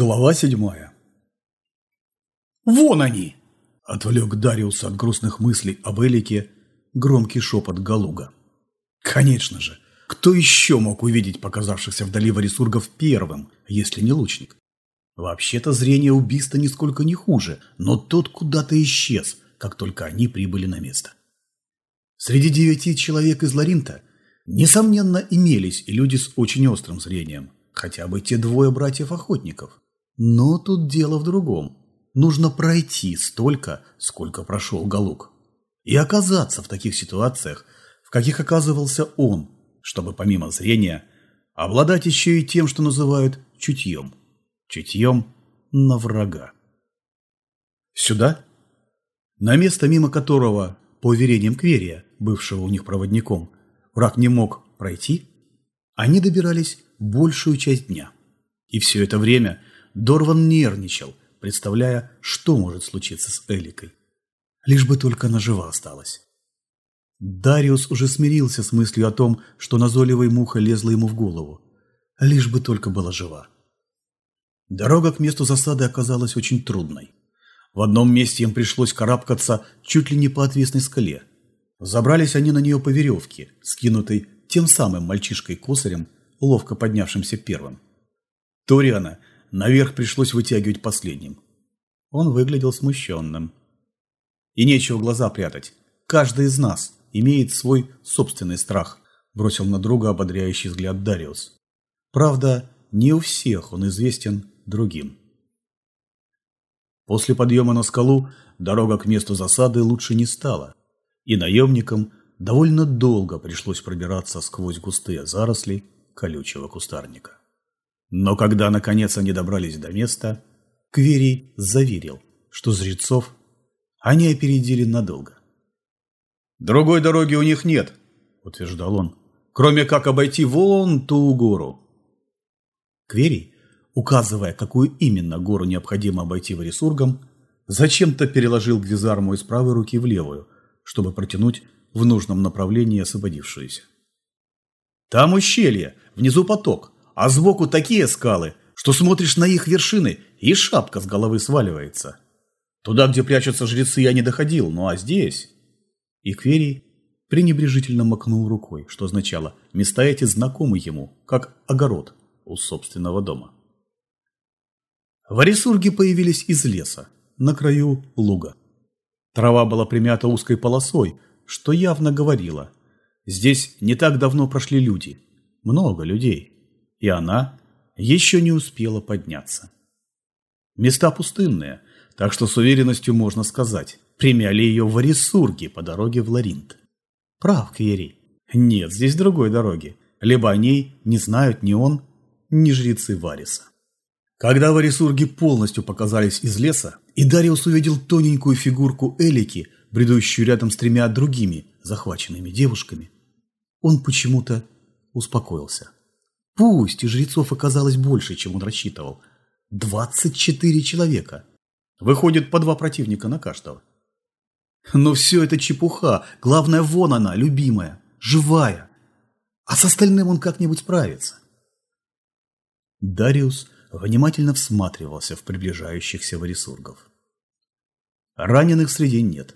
Глава седьмая «Вон они!» – отвлек Дариуса от грустных мыслей об Элике громкий шепот Галуга. Конечно же, кто еще мог увидеть показавшихся вдали варисургов первым, если не лучник? Вообще-то зрение убийства нисколько не хуже, но тот куда-то исчез, как только они прибыли на место. Среди девяти человек из Ларинта, несомненно, имелись и люди с очень острым зрением – хотя бы те двое братьев-охотников. Но тут дело в другом. Нужно пройти столько, сколько прошел Галук. И оказаться в таких ситуациях, в каких оказывался он, чтобы помимо зрения обладать еще и тем, что называют чутьем. Чутьем на врага. Сюда? На место, мимо которого, по уверениям Кверия, бывшего у них проводником, враг не мог пройти, они добирались большую часть дня. И все это время Дорван нервничал, представляя, что может случиться с Эликой. Лишь бы только она жива осталась. Дариус уже смирился с мыслью о том, что назойливая муха лезла ему в голову. Лишь бы только была жива. Дорога к месту засады оказалась очень трудной. В одном месте им пришлось карабкаться чуть ли не по отвесной скале. Забрались они на нее по веревке, скинутой тем самым мальчишкой-косарем, ловко поднявшимся первым. Ториана наверх пришлось вытягивать последним. Он выглядел смущенным. И нечего глаза прятать. Каждый из нас имеет свой собственный страх, бросил на друга ободряющий взгляд Дариус. Правда, не у всех он известен другим. После подъема на скалу дорога к месту засады лучше не стала, и наемникам довольно долго пришлось пробираться сквозь густые заросли колючего кустарника. Но когда, наконец, они добрались до места, Кверий заверил, что жрецов они опередили надолго. «Другой дороги у них нет», – утверждал он, – «кроме как обойти вон ту гору». Кверий, указывая, какую именно гору необходимо обойти варисургом, зачем-то переложил гвизарму из правой руки в левую, чтобы протянуть в нужном направлении освободившуюся. Там ущелье, внизу поток, а сбоку такие скалы, что смотришь на их вершины, и шапка с головы сваливается. Туда, где прячутся жрецы, я не доходил, ну а здесь... И пренебрежительно макнул рукой, что означало, места эти знакомы ему, как огород у собственного дома. Варисурги появились из леса, на краю луга. Трава была примята узкой полосой, что явно говорило, Здесь не так давно прошли люди. Много людей. И она еще не успела подняться. Места пустынные, так что с уверенностью можно сказать, примяли ее в Арисурге по дороге в Ларинт. Прав, Кьери. Нет, здесь другой дороги. Либо о ней не знают ни он, ни жрецы Вариса. Когда варисурги полностью показались из леса, и Дариус увидел тоненькую фигурку Элики, бредущую рядом с тремя другими захваченными девушками, он почему-то успокоился. Пусть жрецов оказалось больше, чем он рассчитывал. Двадцать четыре человека. Выходит, по два противника на каждого. Но все это чепуха. Главное, вон она, любимая, живая. А с остальным он как-нибудь справится. Дариус внимательно всматривался в приближающихся варисургов. Раненых среди нет.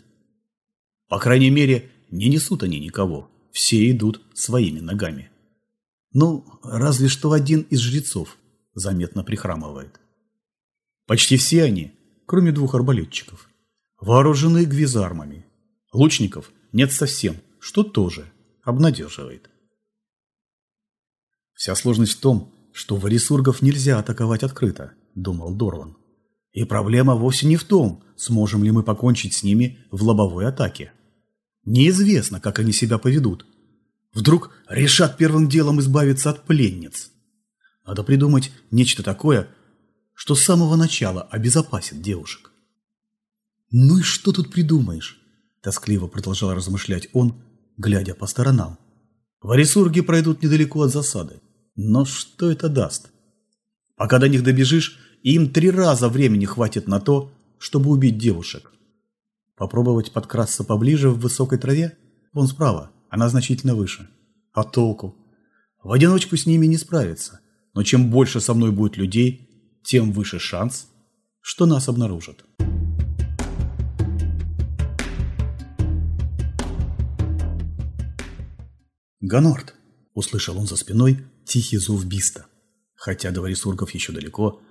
По крайней мере, не несут они никого все идут своими ногами. Ну, разве что один из жрецов заметно прихрамывает. Почти все они, кроме двух арбалетчиков, вооружены гвизармами. Лучников нет совсем, что тоже обнадеживает. Вся сложность в том, что варисургов нельзя атаковать открыто, думал Дорван. И проблема вовсе не в том, сможем ли мы покончить с ними в лобовой атаке. Неизвестно, как они себя поведут. Вдруг решат первым делом избавиться от пленниц. Надо придумать нечто такое, что с самого начала обезопасит девушек. «Ну и что тут придумаешь?» – тоскливо продолжал размышлять он, глядя по сторонам. Варисурги пройдут недалеко от засады. Но что это даст? Пока до них добежишь, им три раза времени хватит на то, чтобы убить девушек. Попробовать подкрасться поближе в высокой траве? Вон справа, она значительно выше. А толку? В одиночку с ними не справиться. Но чем больше со мной будет людей, тем выше шанс, что нас обнаружат. «Ганорт!» – услышал он за спиной тихий зов Биста. Хотя до Варисургов еще далеко,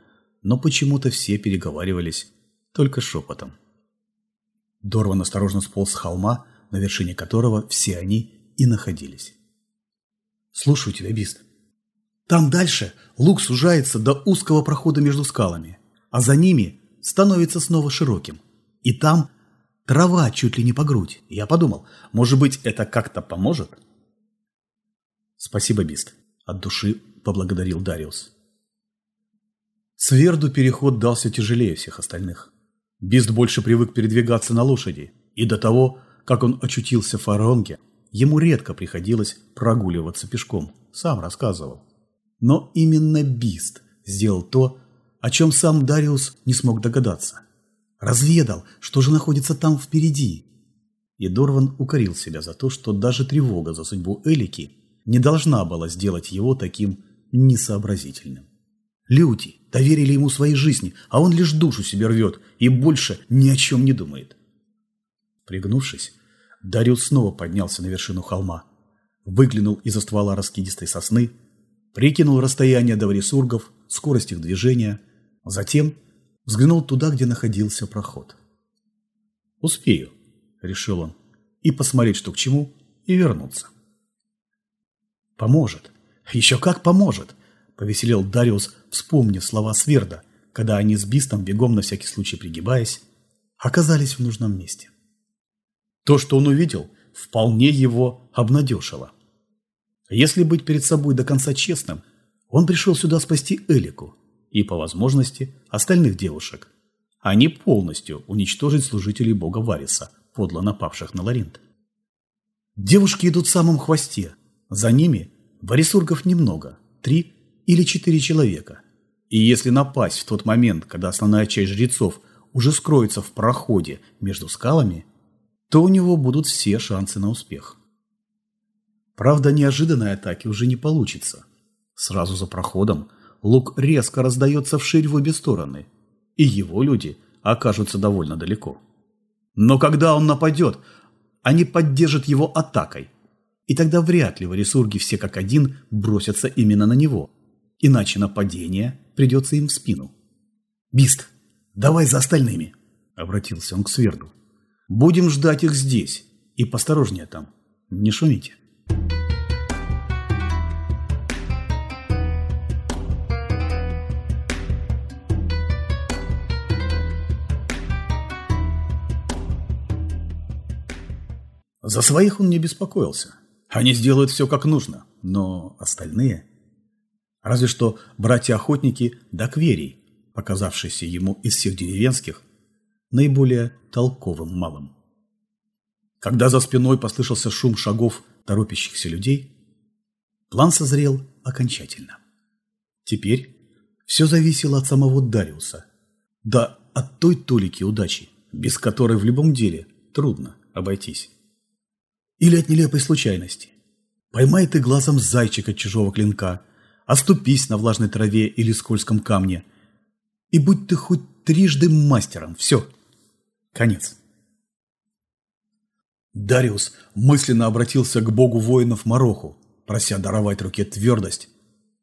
но почему-то все переговаривались только шепотом. Дорван осторожно сполз с холма, на вершине которого все они и находились. «Слушаю тебя, Бист». «Там дальше луг сужается до узкого прохода между скалами, а за ними становится снова широким. И там трава чуть ли не по грудь. Я подумал, может быть, это как-то поможет?» «Спасибо, Бист», – от души поблагодарил Дариус. Сверду переход дался тяжелее всех остальных. Бист больше привык передвигаться на лошади, и до того, как он очутился в Фаронге, ему редко приходилось прогуливаться пешком, сам рассказывал. Но именно Бист сделал то, о чем сам Дариус не смог догадаться. Разведал, что же находится там впереди. И Дорван укорил себя за то, что даже тревога за судьбу Элики не должна была сделать его таким несообразительным. Люди доверили ему своей жизни, а он лишь душу себе рвет и больше ни о чем не думает. Пригнувшись, Дариус снова поднялся на вершину холма, выглянул из-за ствола раскидистой сосны, прикинул расстояние до варисургов, скорость их движения, затем взглянул туда, где находился проход. «Успею», — решил он, — «и посмотреть, что к чему, и вернуться». «Поможет. Еще как поможет!» Повеселел Дариус, вспомнив слова Сверда, когда они с Бистом, бегом на всякий случай пригибаясь, оказались в нужном месте. То, что он увидел, вполне его обнадежило. Если быть перед собой до конца честным, он пришел сюда спасти Элику и, по возможности, остальных девушек, а не полностью уничтожить служителей бога Вариса, подло напавших на Ларинт. Девушки идут в самом хвосте, за ними Варисургов немного, три или четыре человека. И если напасть в тот момент, когда основная часть жрецов уже скроется в проходе между скалами, то у него будут все шансы на успех. Правда, неожиданной атаки уже не получится. Сразу за проходом лук резко раздается вширь в обе стороны, и его люди окажутся довольно далеко. Но когда он нападет, они поддержат его атакой, и тогда вряд ли варисурги все как один бросятся именно на него – иначе нападение придется им в спину. «Бист, давай за остальными!» – обратился он к Сверду. «Будем ждать их здесь, и посторожнее там, не шумите». За своих он не беспокоился. Они сделают все как нужно, но остальные – Разве что братья-охотники да Кверий, показавшиеся ему из всех деревенских наиболее толковым малым. Когда за спиной послышался шум шагов торопящихся людей, план созрел окончательно. Теперь все зависело от самого Дариуса, да от той толики удачи, без которой в любом деле трудно обойтись. Или от нелепой случайности. Поймай ты глазом зайчика чужого клинка – оступись на влажной траве или скользком камне. И будь ты хоть трижды мастером, все, конец. Дариус мысленно обратился к богу воинов Мароху, прося даровать руке твердость,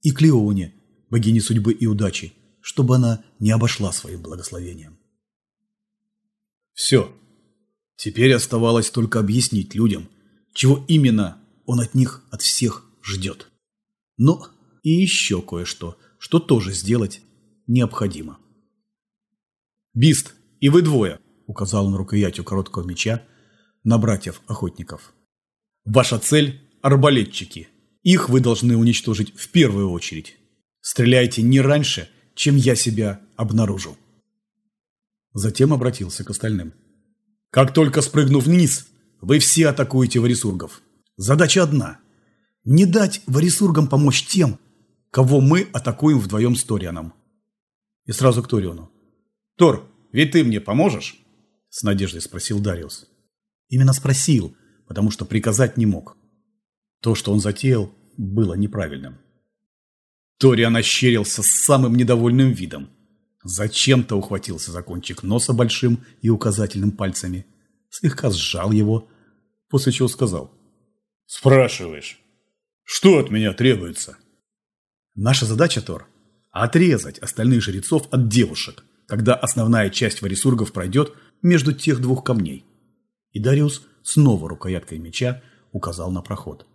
и Клеоне, богине судьбы и удачи, чтобы она не обошла своим благословением. Все. Теперь оставалось только объяснить людям, чего именно он от них, от всех ждет. Но и еще кое-что, что тоже сделать необходимо. «Бист, и вы двое!» – указал он рукоятью короткого меча на братьев-охотников. «Ваша цель – арбалетчики. Их вы должны уничтожить в первую очередь. Стреляйте не раньше, чем я себя обнаружу». Затем обратился к остальным. «Как только спрыгнув вниз, вы все атакуете варисургов. Задача одна – не дать варисургам помочь тем, кого мы атакуем вдвоем с Торианом. И сразу к Ториону. «Тор, ведь ты мне поможешь?» С надеждой спросил Дариус. Именно спросил, потому что приказать не мог. То, что он затеял, было неправильным. Ториан ощерился с самым недовольным видом Зачем-то ухватился за кончик носа большим и указательным пальцами, слегка сжал его, после чего сказал. «Спрашиваешь, что от меня требуется?» «Наша задача, Тор, отрезать остальных жрецов от девушек, когда основная часть варисургов пройдет между тех двух камней». И Дариус снова рукояткой меча указал на проход.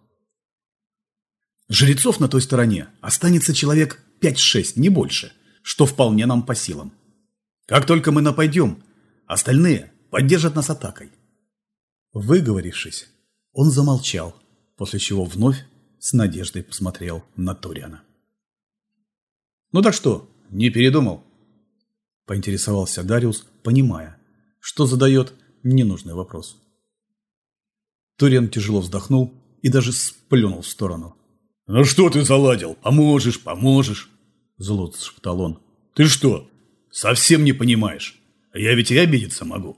Жрецов на той стороне останется человек 5-6, не больше, что вполне нам по силам. Как только мы нападем, остальные поддержат нас атакой. Выговорившись, он замолчал, после чего вновь с надеждой посмотрел на Ториана. «Ну так что, не передумал?» – поинтересовался Дариус, понимая, что задает ненужный вопрос. Ториан тяжело вздохнул и даже сплюнул в сторону. «Ну что ты заладил? Поможешь, поможешь!» Зло шептал он. «Ты что, совсем не понимаешь? Я ведь и обидеться могу!»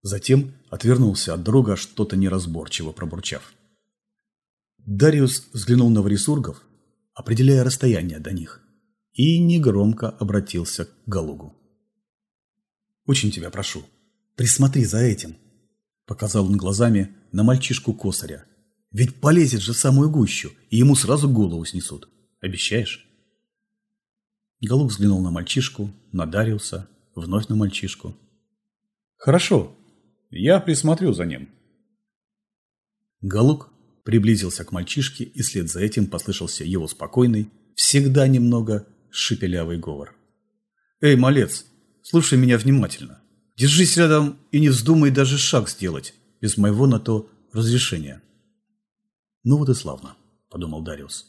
Затем отвернулся от друга, что-то неразборчиво пробурчав. Дариус взглянул на Варисургов, определяя расстояние до них, и негромко обратился к Галугу. «Очень тебя прошу, присмотри за этим», – показал он глазами на мальчишку Косаря. «Ведь полезет же в самую гущу, и ему сразу голову снесут. Обещаешь?» Галуг взглянул на мальчишку, на Дариуса, вновь на мальчишку. «Хорошо, я присмотрю за ним». Галук приблизился к мальчишке, и вслед за этим послышался его спокойный, всегда немного шепелявый говор. «Эй, малец, слушай меня внимательно. Держись рядом и не вздумай даже шаг сделать, без моего на то разрешения». «Ну вот и славно», – подумал Дариус.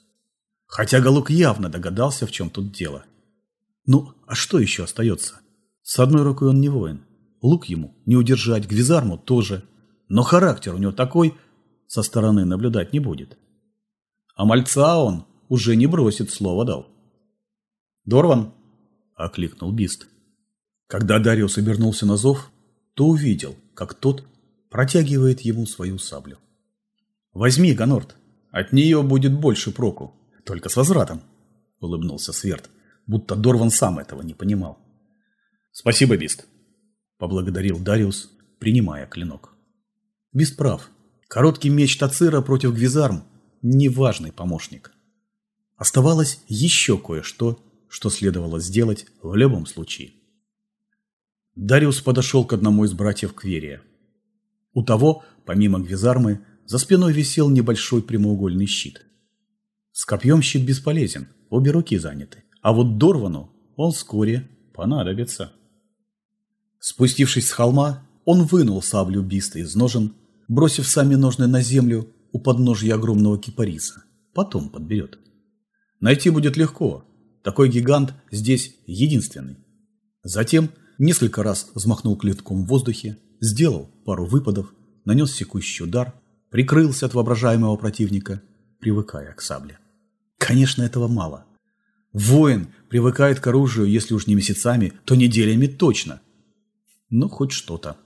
Хотя Галук явно догадался, в чем тут дело. Ну, а что еще остается? С одной рукой он не воин, Лук ему не удержать, Гвизарму тоже. Но характер у него такой, со стороны наблюдать не будет. А мальца он уже не бросит, слово дал. «Дорван!» – окликнул Бист. Когда Дариус обернулся на зов, то увидел, как тот протягивает ему свою саблю. «Возьми, Ганорт, от нее будет больше проку, только с возвратом», – улыбнулся Сверд, будто Дорван сам этого не понимал. «Спасибо, Бист», – поблагодарил Дариус, принимая клинок. Без прав. Короткий меч Тацира против Гвизарм – неважный помощник. Оставалось еще кое-что, что следовало сделать в любом случае. Дариус подошел к одному из братьев Кверия. У того, помимо Гвизармы, за спиной висел небольшой прямоугольный щит. С копьем щит бесполезен, обе руки заняты, а вот Дорвану он вскоре понадобится. Спустившись с холма, он вынул саблю Биста из ножен, бросив сами ножны на землю у подножья огромного кипариса. Потом подберет. Найти будет легко. Такой гигант здесь единственный. Затем несколько раз взмахнул клетком в воздухе, сделал пару выпадов, нанес секущий удар, прикрылся от воображаемого противника, привыкая к сабле. Конечно, этого мало. Воин привыкает к оружию, если уж не месяцами, то неделями точно но хоть что-то.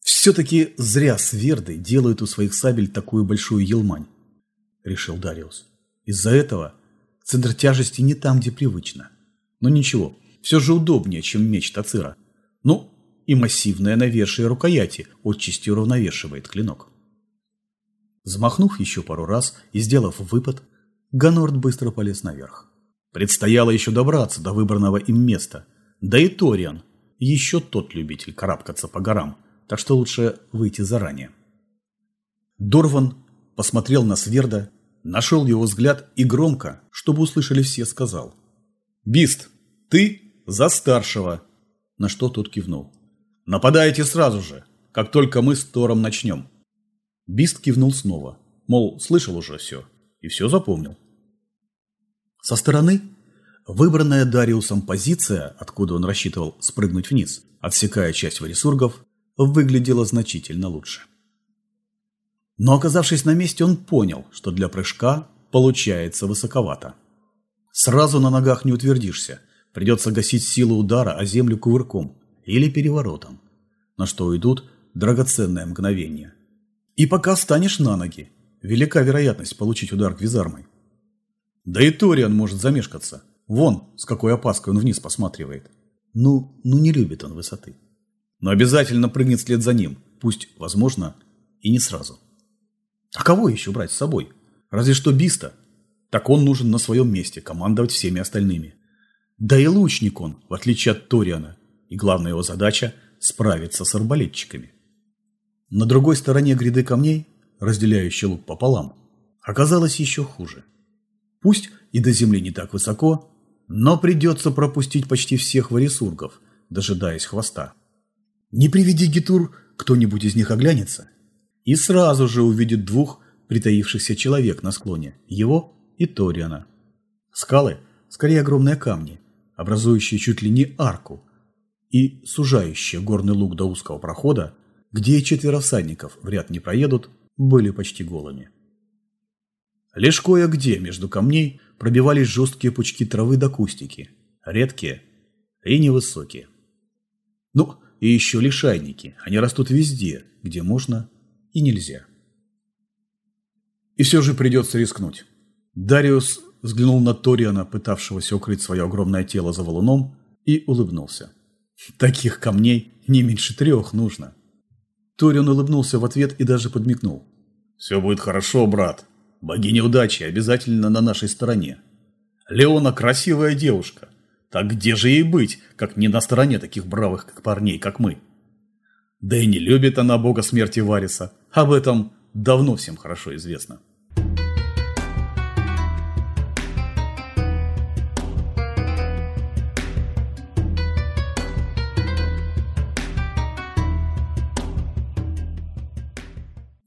«Все-таки зря сверды делают у своих сабель такую большую елмань», – решил Дариус. «Из-за этого центр тяжести не там, где привычно. Но ничего, все же удобнее, чем меч Тацира. Ну, и массивное навершие рукояти отчасти уравновешивает клинок». Взмахнув еще пару раз и сделав выпад, Ганорд быстро полез наверх. Предстояло еще добраться до выбранного им места, да и Ториан – еще тот любитель карабкаться по горам, так что лучше выйти заранее. Дорван посмотрел на Сверда, нашел его взгляд и громко, чтобы услышали все, сказал. «Бист, ты за старшего!» На что тот кивнул. «Нападаете сразу же, как только мы с Тором начнем». Бист кивнул снова, мол, слышал уже все, и все запомнил. Со стороны Выбранная Дариусом позиция, откуда он рассчитывал спрыгнуть вниз, отсекая часть варисургов, выглядела значительно лучше. Но оказавшись на месте, он понял, что для прыжка получается высоковато. Сразу на ногах не утвердишься, придется гасить силу удара о землю кувырком или переворотом, на что уйдут драгоценные мгновения. И пока встанешь на ноги, велика вероятность получить удар гвизармой. Да и Ториан может замешкаться – Вон, с какой опаской он вниз посматривает. Ну, ну не любит он высоты. Но обязательно прыгнет вслед за ним, пусть, возможно, и не сразу. А кого еще брать с собой? Разве что Биста. Так он нужен на своем месте, командовать всеми остальными. Да и лучник он, в отличие от Ториана. И главная его задача – справиться с арбалетчиками. На другой стороне гряды камней, разделяющей луг пополам, оказалось еще хуже. Пусть и до земли не так высоко, но придется пропустить почти всех варисургов, дожидаясь хвоста. Не приведи Гитур, кто-нибудь из них оглянется, и сразу же увидит двух притаившихся человек на склоне, его и Ториана. Скалы, скорее огромные камни, образующие чуть ли не арку, и сужающие горный луг до узкого прохода, где четверо всадников в ряд не проедут, были почти голыми. Лишь кое-где между камней пробивались жесткие пучки травы до кустики, редкие и невысокие. Ну, и еще лишайники, они растут везде, где можно и нельзя. И все же придется рискнуть. Дариус взглянул на Ториана, пытавшегося укрыть свое огромное тело за валуном, и улыбнулся. Таких камней не меньше трех нужно. Ториан улыбнулся в ответ и даже подмигнул. «Все будет хорошо, брат. Богиня удачи обязательно на нашей стороне. Леона красивая девушка. Так где же ей быть, как не на стороне таких бравых как парней, как мы? Да и не любит она бога смерти Вариса. Об этом давно всем хорошо известно».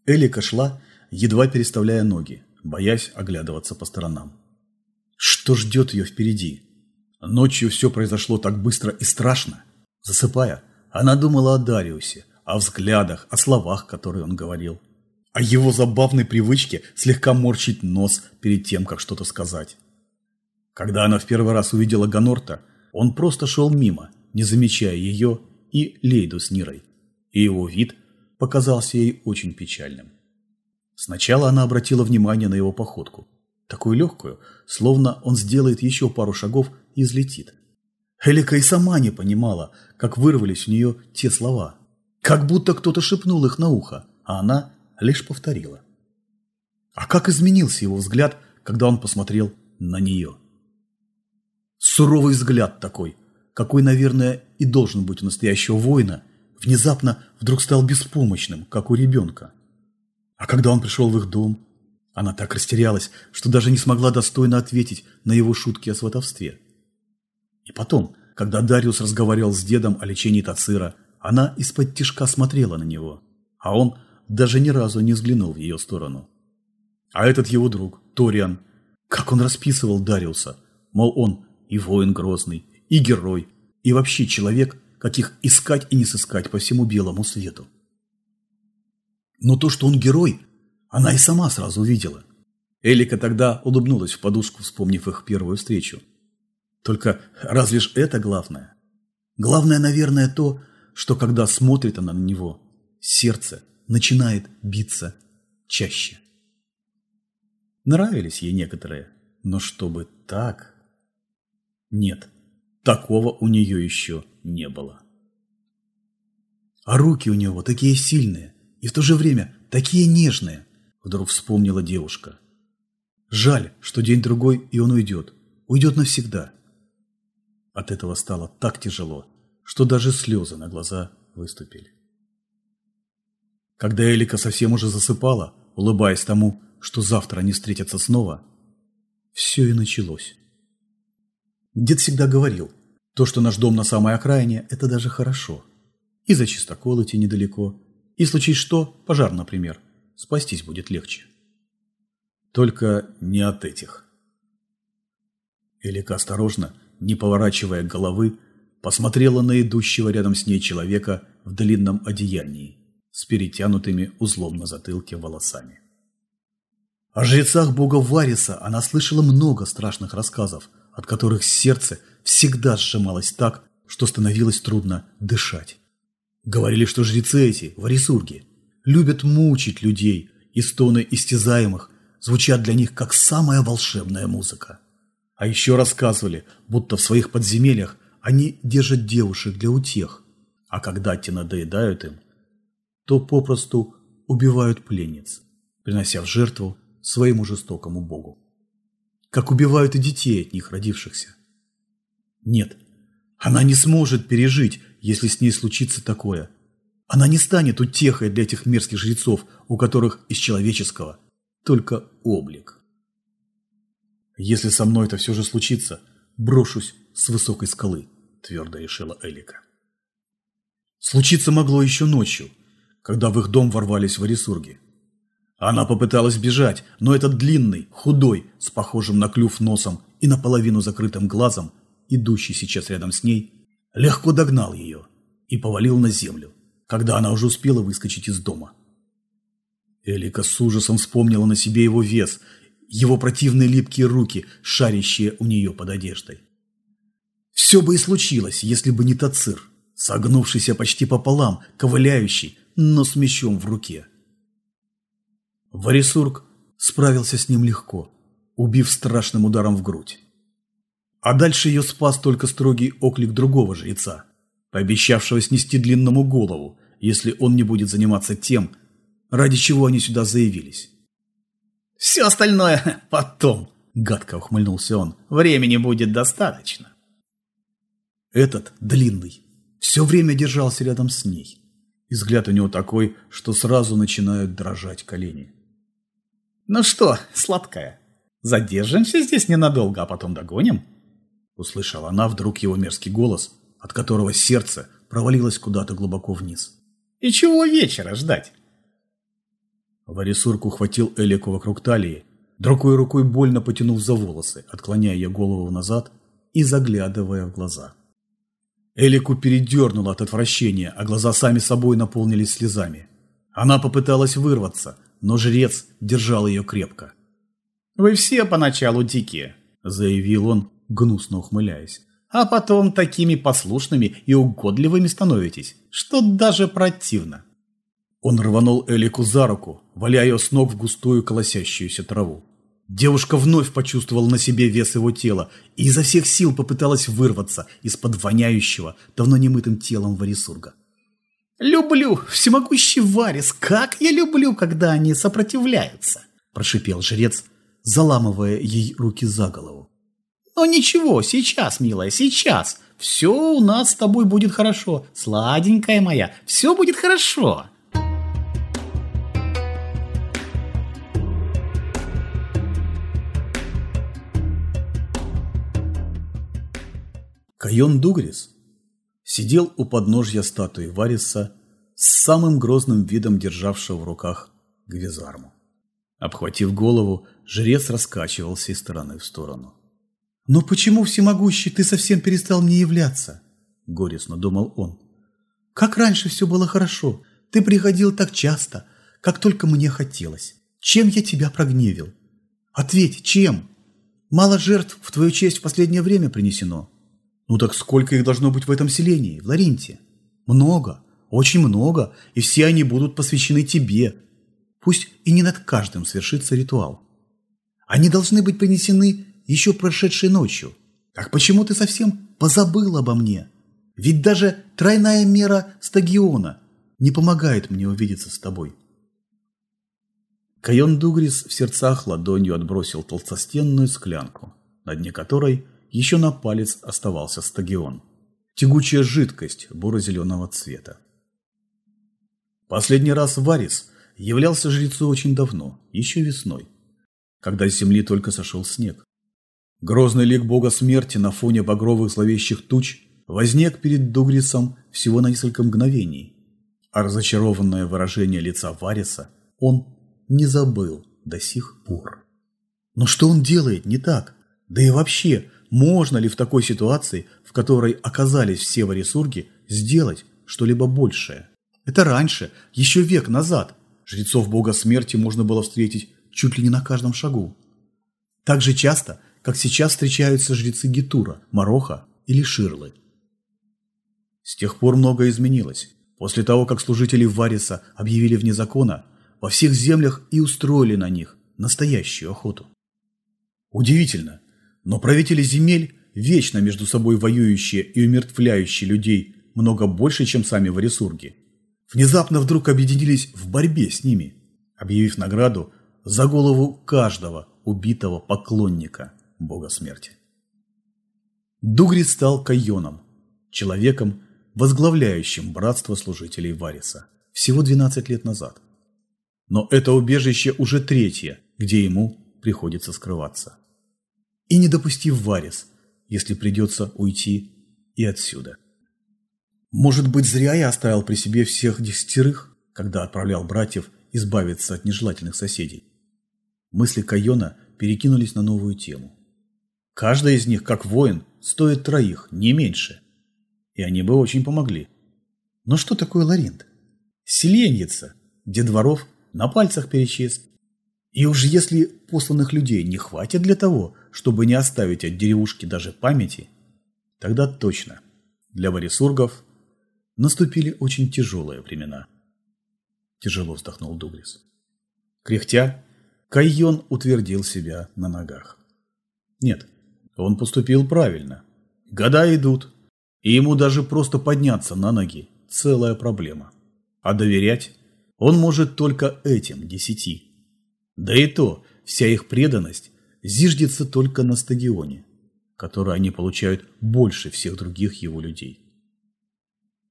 Элика шла, едва переставляя ноги, боясь оглядываться по сторонам. Что ждет ее впереди? Ночью все произошло так быстро и страшно. Засыпая, она думала о Дариусе, о взглядах, о словах, которые он говорил. О его забавной привычке слегка морщить нос перед тем, как что-то сказать. Когда она в первый раз увидела Ганорта, он просто шел мимо, не замечая ее и Лейду с Нирой. И его вид – показался ей очень печальным. Сначала она обратила внимание на его походку, такую легкую, словно он сделает еще пару шагов и взлетит. Элика и сама не понимала, как вырвались у нее те слова. Как будто кто-то шепнул их на ухо, а она лишь повторила. А как изменился его взгляд, когда он посмотрел на нее? Суровый взгляд такой, какой, наверное, и должен быть у настоящего воина – внезапно вдруг стал беспомощным, как у ребенка. А когда он пришел в их дом, она так растерялась, что даже не смогла достойно ответить на его шутки о сватовстве. И потом, когда Дариус разговаривал с дедом о лечении Тацира, она из-под тишка смотрела на него, а он даже ни разу не взглянул в ее сторону. А этот его друг, Ториан, как он расписывал Дариуса, мол, он и воин грозный, и герой, и вообще человек, каких искать и не сыскать по всему белому свету. Но то, что он герой, она и сама сразу увидела. Элика тогда улыбнулась в подушку, вспомнив их первую встречу. Только разве ж это главное? Главное, наверное, то, что когда смотрит она на него, сердце начинает биться чаще. Нравились ей некоторые, но чтобы так... Нет, такого у нее еще не было. А руки у него такие сильные и в то же время такие нежные, вдруг вспомнила девушка. Жаль, что день-другой и он уйдет. Уйдет навсегда. От этого стало так тяжело, что даже слезы на глаза выступили. Когда Элика совсем уже засыпала, улыбаясь тому, что завтра они встретятся снова, все и началось. Дед всегда говорил, то, что наш дом на самой окраине, это даже хорошо. И за чистокол идти недалеко. И случись что, пожар, например, спастись будет легче. Только не от этих. Элика осторожно, не поворачивая головы, посмотрела на идущего рядом с ней человека в длинном одеянии с перетянутыми узлом на затылке волосами. О жрецах бога Вариса она слышала много страшных рассказов, от которых сердце всегда сжималась так, что становилось трудно дышать. Говорили, что жрецы эти, варисурги, любят мучить людей, и стоны истязаемых звучат для них как самая волшебная музыка. А еще рассказывали, будто в своих подземельях они держат девушек для утех, а когда те надоедают им, то попросту убивают пленниц, принося в жертву своему жестокому богу. Как убивают и детей от них родившихся. Нет, она не сможет пережить, если с ней случится такое. Она не станет утехой для этих мерзких жрецов, у которых из человеческого только облик. Если со мной это все же случится, брошусь с высокой скалы, твердо решила Элика. Случиться могло еще ночью, когда в их дом ворвались варисурги. Она попыталась бежать, но этот длинный, худой, с похожим на клюв носом и наполовину закрытым глазом, идущий сейчас рядом с ней, легко догнал ее и повалил на землю, когда она уже успела выскочить из дома. Элика с ужасом вспомнила на себе его вес, его противные липкие руки, шарящие у нее под одеждой. Все бы и случилось, если бы не Тацир, согнувшийся почти пополам, ковыляющий, но с мечом в руке. Варисург справился с ним легко, убив страшным ударом в грудь. А дальше ее спас только строгий оклик другого жреца, пообещавшего снести длинному голову, если он не будет заниматься тем, ради чего они сюда заявились. «Все остальное потом», — гадко ухмыльнулся он. «Времени будет достаточно». Этот, длинный, все время держался рядом с ней. И взгляд у него такой, что сразу начинают дрожать колени. «Ну что, сладкая, задержимся здесь ненадолго, а потом догоним?» Услышала она вдруг его мерзкий голос, от которого сердце провалилось куда-то глубоко вниз. «И чего вечера ждать?» Варисурк ухватил Элику вокруг талии, другой рукой больно потянув за волосы, отклоняя ее голову назад и заглядывая в глаза. Элику передернуло от отвращения, а глаза сами собой наполнились слезами. Она попыталась вырваться, но жрец держал ее крепко. «Вы все поначалу дикие», — заявил он, гнусно ухмыляясь. «А потом такими послушными и угодливыми становитесь, что даже противно. Он рванул Элику за руку, валяя ее с ног в густую колосящуюся траву. Девушка вновь почувствовала на себе вес его тела и изо всех сил попыталась вырваться из-под воняющего, давно немытым телом Варисурга. «Люблю, всемогущий Варис, как я люблю, когда они сопротивляются!» – прошипел жрец, заламывая ей руки за голову. «Но ничего, сейчас, милая, сейчас. Все у нас с тобой будет хорошо, сладенькая моя, все будет хорошо!» Кайон Дугрис сидел у подножья статуи Вариса с самым грозным видом державшего в руках Гвизарму. Обхватив голову, жрец раскачивался из стороны в сторону. «Но почему, всемогущий, ты совсем перестал мне являться?» – горестно думал он. «Как раньше все было хорошо. Ты приходил так часто, как только мне хотелось. Чем я тебя прогневил? Ответь, чем? Мало жертв в твою честь в последнее время принесено?» Ну так сколько их должно быть в этом селении, в Ларинте? Много, очень много, и все они будут посвящены тебе. Пусть и не над каждым свершится ритуал. Они должны быть принесены еще прошедшей ночью. Так почему ты совсем позабыл обо мне? Ведь даже тройная мера стагиона не помогает мне увидеться с тобой. Кайон Дугрис в сердцах ладонью отбросил толстостенную склянку, на дне которой – еще на палец оставался стагион. Тягучая жидкость буро-зеленого цвета. Последний раз Варис являлся жрецу очень давно, еще весной, когда с земли только сошел снег. Грозный лик бога смерти на фоне багровых зловещих туч возник перед Дугрисом всего на несколько мгновений, а разочарованное выражение лица Вариса он не забыл до сих пор. Но что он делает не так? Да и вообще, можно ли в такой ситуации, в которой оказались все варисурги, сделать что-либо большее? Это раньше, еще век назад. Жрецов бога смерти можно было встретить чуть ли не на каждом шагу. Так же часто, как сейчас встречаются жрецы Гитура, Мароха или Ширлы. С тех пор многое изменилось. После того, как служители Вариса объявили вне закона, во всех землях и устроили на них настоящую охоту. Удивительно, Но правители земель, вечно между собой воюющие и умертвляющие людей, много больше, чем сами варисурги, внезапно вдруг объединились в борьбе с ними, объявив награду за голову каждого убитого поклонника бога смерти. Дугри стал Кайоном, человеком, возглавляющим братство служителей Вариса, всего 12 лет назад. Но это убежище уже третье, где ему приходится скрываться. И не допустив Варис, если придется уйти и отсюда. Может быть, зря я оставил при себе всех десятерых, когда отправлял братьев избавиться от нежелательных соседей. Мысли Кайона перекинулись на новую тему. Каждая из них, как воин, стоит троих, не меньше. И они бы очень помогли. Но что такое Ларинт? Селеньица, где дворов на пальцах перечесть. И уж если посланных людей не хватит для того, чтобы не оставить от деревушки даже памяти, тогда точно для варисургов наступили очень тяжелые времена. Тяжело вздохнул Дуглис. Кряхтя, Кайон утвердил себя на ногах. Нет, он поступил правильно. Года идут, и ему даже просто подняться на ноги – целая проблема. А доверять он может только этим десяти. Да и то, вся их преданность зиждется только на стадионе, который они получают больше всех других его людей.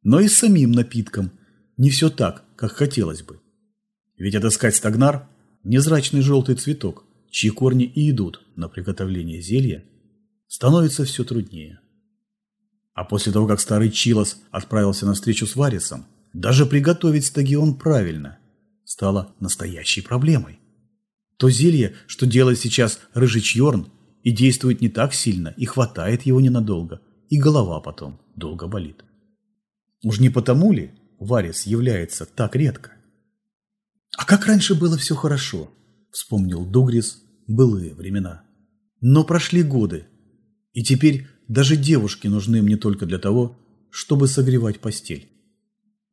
Но и самим напиткам не все так, как хотелось бы. Ведь отыскать стагнар – незрачный желтый цветок, чьи корни и идут на приготовление зелья, становится все труднее. А после того, как старый Чилос отправился на встречу с Варисом, даже приготовить стагион правильно стало настоящей проблемой. То зелье, что делает сейчас рыжий Чьорн, и действует не так сильно, и хватает его ненадолго, и голова потом долго болит. Уж не потому ли Варис является так редко? А как раньше было все хорошо, вспомнил Дугрис былые времена. Но прошли годы, и теперь даже девушки нужны мне только для того, чтобы согревать постель.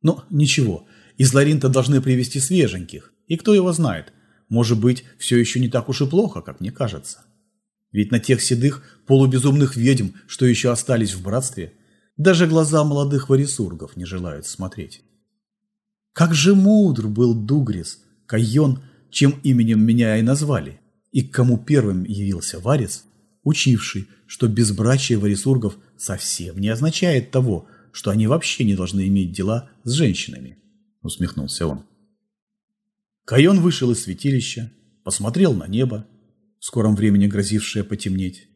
Но ничего, из Ларинта должны привести свеженьких. И кто его знает, может быть, все еще не так уж и плохо, как мне кажется. Ведь на тех седых полубезумных ведьм, что еще остались в братстве, даже глаза молодых варисургов не желают смотреть. Как же мудр был Дугрис, Кайон, чем именем меня и назвали, и к кому первым явился Варис, учивший, что безбрачие варисургов совсем не означает того, что они вообще не должны иметь дела с женщинами», – усмехнулся он. Кайон вышел из святилища, посмотрел на небо, в скором времени грозившее потемнеть.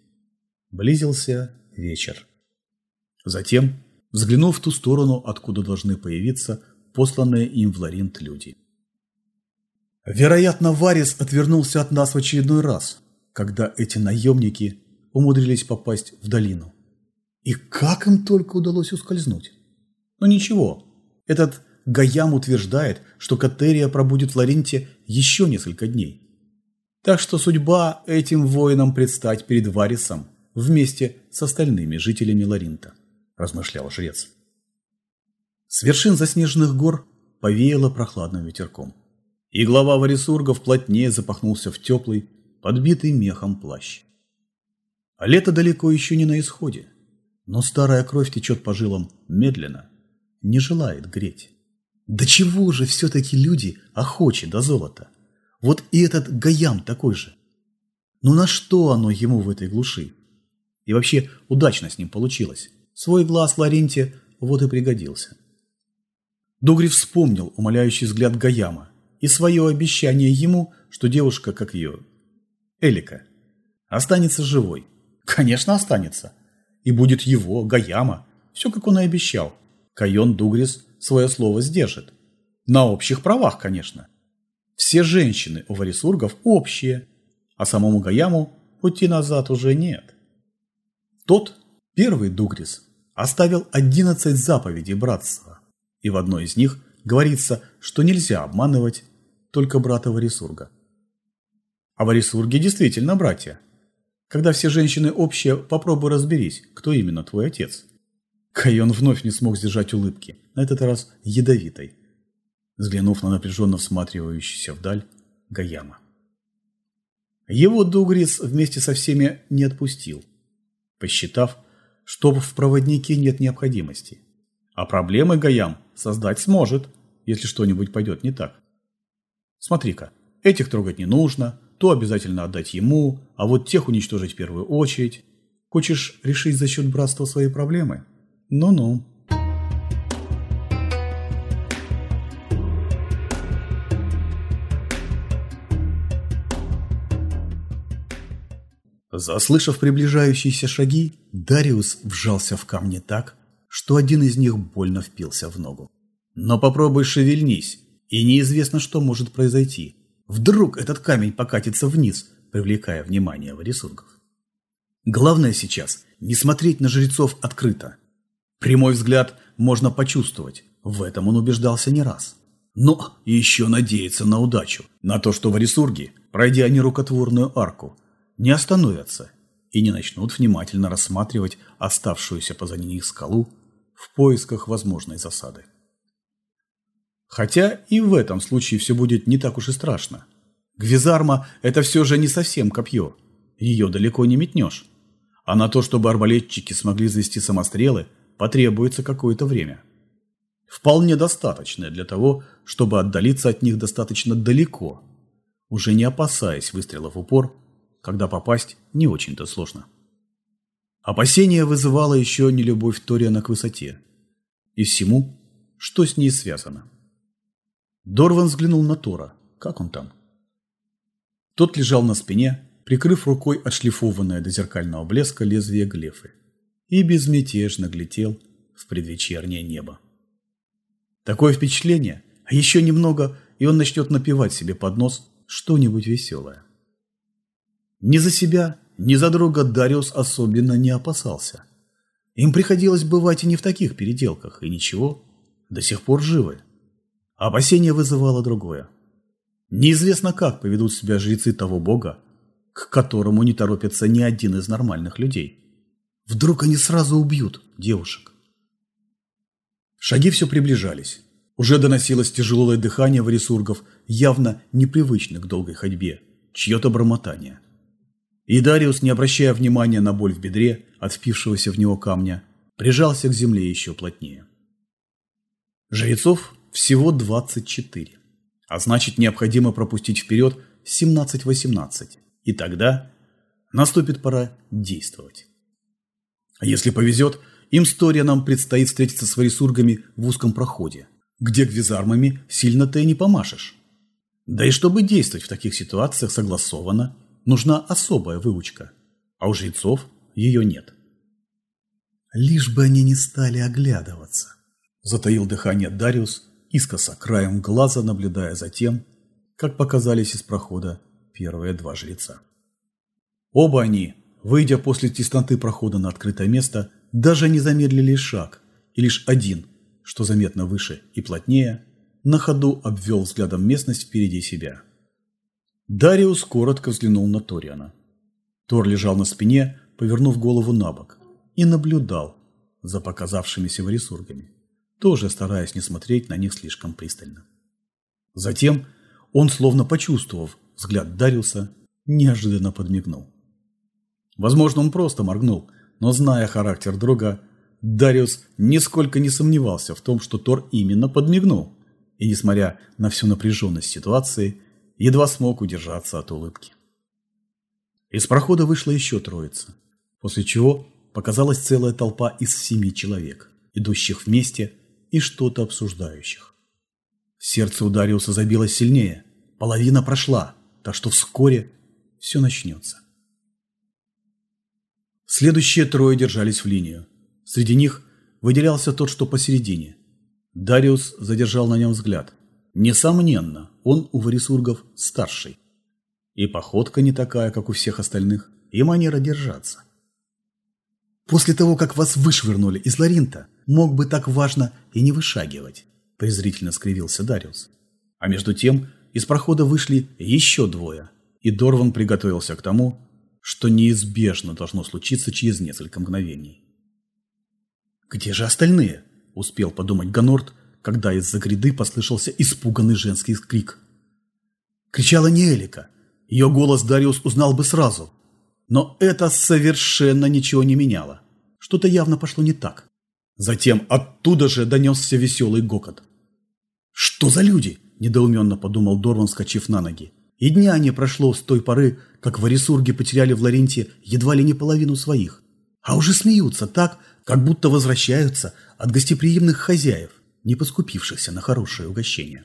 Близился вечер. Затем взглянул в ту сторону, откуда должны появиться посланные им в Ларинт люди. Вероятно, Варис отвернулся от нас в очередной раз, когда эти наемники умудрились попасть в долину. И как им только удалось ускользнуть? Но ничего, этот Гаям утверждает, что Катерия пробудет в Ларинте еще несколько дней. Так что судьба этим воинам предстать перед Варисом вместе с остальными жителями Ларинта, размышлял жрец. С вершин заснеженных гор повеяло прохладным ветерком. И глава Варисургов плотнее запахнулся в теплый, подбитый мехом плащ. А лето далеко еще не на исходе. Но старая кровь течет по жилам медленно, не желает греть. Да чего же все-таки люди охочи до золота? Вот и этот Гаям такой же. Ну на что оно ему в этой глуши? И вообще удачно с ним получилось. Свой глаз Ларенте вот и пригодился. Дугри вспомнил умоляющий взгляд Гаяма и свое обещание ему, что девушка, как ее, Элика, останется живой. Конечно, останется и будет его, Гаяма. Все, как он и обещал. Кайон Дугрис свое слово сдержит. На общих правах, конечно. Все женщины у варисургов общие, а самому Гаяму пути назад уже нет. Тот, первый Дугрис, оставил 11 заповедей братства, и в одной из них говорится, что нельзя обманывать только брата Варисурга. А Варисурги действительно братья – когда все женщины общие, попробуй разберись, кто именно твой отец. Кайон вновь не смог сдержать улыбки, на этот раз ядовитой, взглянув на напряженно всматривающийся вдаль Гаяма. Его Дугрис вместе со всеми не отпустил, посчитав, что в проводнике нет необходимости. А проблемы Гаям создать сможет, если что-нибудь пойдет не так. Смотри-ка, этих трогать не нужно, то обязательно отдать ему, а вот тех уничтожить в первую очередь. Хочешь решить за счет братства свои проблемы? Ну-ну. Заслышав приближающиеся шаги, Дариус вжался в камни так, что один из них больно впился в ногу. Но попробуй шевельнись, и неизвестно, что может произойти. Вдруг этот камень покатится вниз, привлекая внимание варисургов. Главное сейчас не смотреть на жрецов открыто. Прямой взгляд можно почувствовать, в этом он убеждался не раз. Но еще надеяться на удачу, на то, что варисурги, пройдя нерукотворную арку, не остановятся и не начнут внимательно рассматривать оставшуюся позади них скалу в поисках возможной засады. Хотя и в этом случае все будет не так уж и страшно. Гвизарма – это все же не совсем копье. Ее далеко не метнешь. А на то, чтобы арбалетчики смогли завести самострелы, потребуется какое-то время. Вполне достаточное для того, чтобы отдалиться от них достаточно далеко, уже не опасаясь выстрела в упор когда попасть не очень-то сложно. Опасение вызывало еще не любовь Ториана к высоте и всему, что с ней связано. Дорван взглянул на Тора. Как он там? Тот лежал на спине, прикрыв рукой отшлифованное до зеркального блеска лезвие глефы, и безмятежно глядел в предвечернее небо. Такое впечатление, а еще немного, и он начнет напевать себе под нос что-нибудь веселое. Ни за себя, ни за друга Дариус особенно не опасался. Им приходилось бывать и не в таких переделках, и ничего, до сих пор живы. Опасение вызывало другое. Неизвестно, как поведут себя жрецы того бога, к которому не торопится ни один из нормальных людей. Вдруг они сразу убьют девушек. Шаги все приближались. Уже доносилось тяжелое дыхание варисургов, явно непривычных к долгой ходьбе, чье-то бормотание – и Дариус, не обращая внимания на боль в бедре от впившегося в него камня, прижался к земле еще плотнее. Жрецов всего 24, а значит необходимо пропустить вперед 17-18, и тогда наступит пора действовать. Если повезет, им с Торианом предстоит встретиться с варисургами в узком проходе, где гвизармами сильно-то и не помашешь. Да и чтобы действовать в таких ситуациях согласованно – нужна особая выучка, а у жрецов ее нет. Лишь бы они не стали оглядываться, затаил дыхание Дариус, искоса краем глаза наблюдая за тем, как показались из прохода первые два жреца. Оба они, выйдя после тесноты прохода на открытое место, даже не замедлили шаг, и лишь один, что заметно выше и плотнее, на ходу обвел взглядом местность впереди себя – Дариус коротко взглянул на Ториана. Тор лежал на спине, повернув голову на бок, и наблюдал за показавшимися варисургами, тоже стараясь не смотреть на них слишком пристально. Затем он, словно почувствовав взгляд Дариуса, неожиданно подмигнул. Возможно, он просто моргнул, но зная характер друга, Дариус нисколько не сомневался в том, что Тор именно подмигнул, и, несмотря на всю напряженность ситуации, едва смог удержаться от улыбки. Из прохода вышла еще троица, после чего показалась целая толпа из семи человек, идущих вместе и что-то обсуждающих. Сердце у Дариуса забилось сильнее, половина прошла, так что вскоре все начнется. Следующие трое держались в линию. Среди них выделялся тот, что посередине. Дариус задержал на нем взгляд. Несомненно, он у варисургов старший. И походка не такая, как у всех остальных, и манера держаться. После того, как вас вышвырнули из Ларинта, мог бы так важно и не вышагивать, презрительно скривился Дариус. А между тем из прохода вышли еще двое, и Дорван приготовился к тому, что неизбежно должно случиться через несколько мгновений. «Где же остальные?» – успел подумать Ганорт, когда из-за гряды послышался испуганный женский крик. Кричала не Элика. Ее голос Дариус узнал бы сразу. Но это совершенно ничего не меняло. Что-то явно пошло не так. Затем оттуда же донесся веселый гокот. «Что за люди?» – недоуменно подумал Дорван, вскочив на ноги. И дня не прошло с той поры, как варисурги потеряли в Ларенте едва ли не половину своих. А уже смеются так, как будто возвращаются от гостеприимных хозяев, не поскупившихся на хорошее угощение.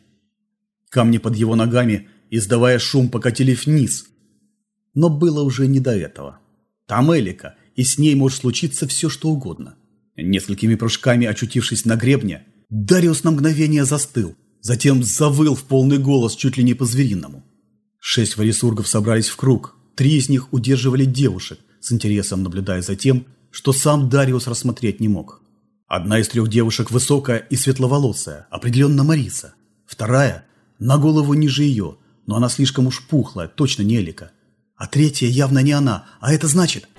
Камни под его ногами, издавая шум, покатили вниз. Но было уже не до этого. Там Элика, и с ней может случиться все, что угодно. Несколькими прыжками очутившись на гребне, Дариус на мгновение застыл, затем завыл в полный голос чуть ли не по-звериному. Шесть варисургов собрались в круг, три из них удерживали девушек, с интересом наблюдая за тем, что сам Дариус рассмотреть не мог. Одна из трех девушек высокая и светловолосая, определенно Мариса. Вторая – на голову ниже ее, но она слишком уж пухлая, точно не Элика. А третья явно не она, а это значит...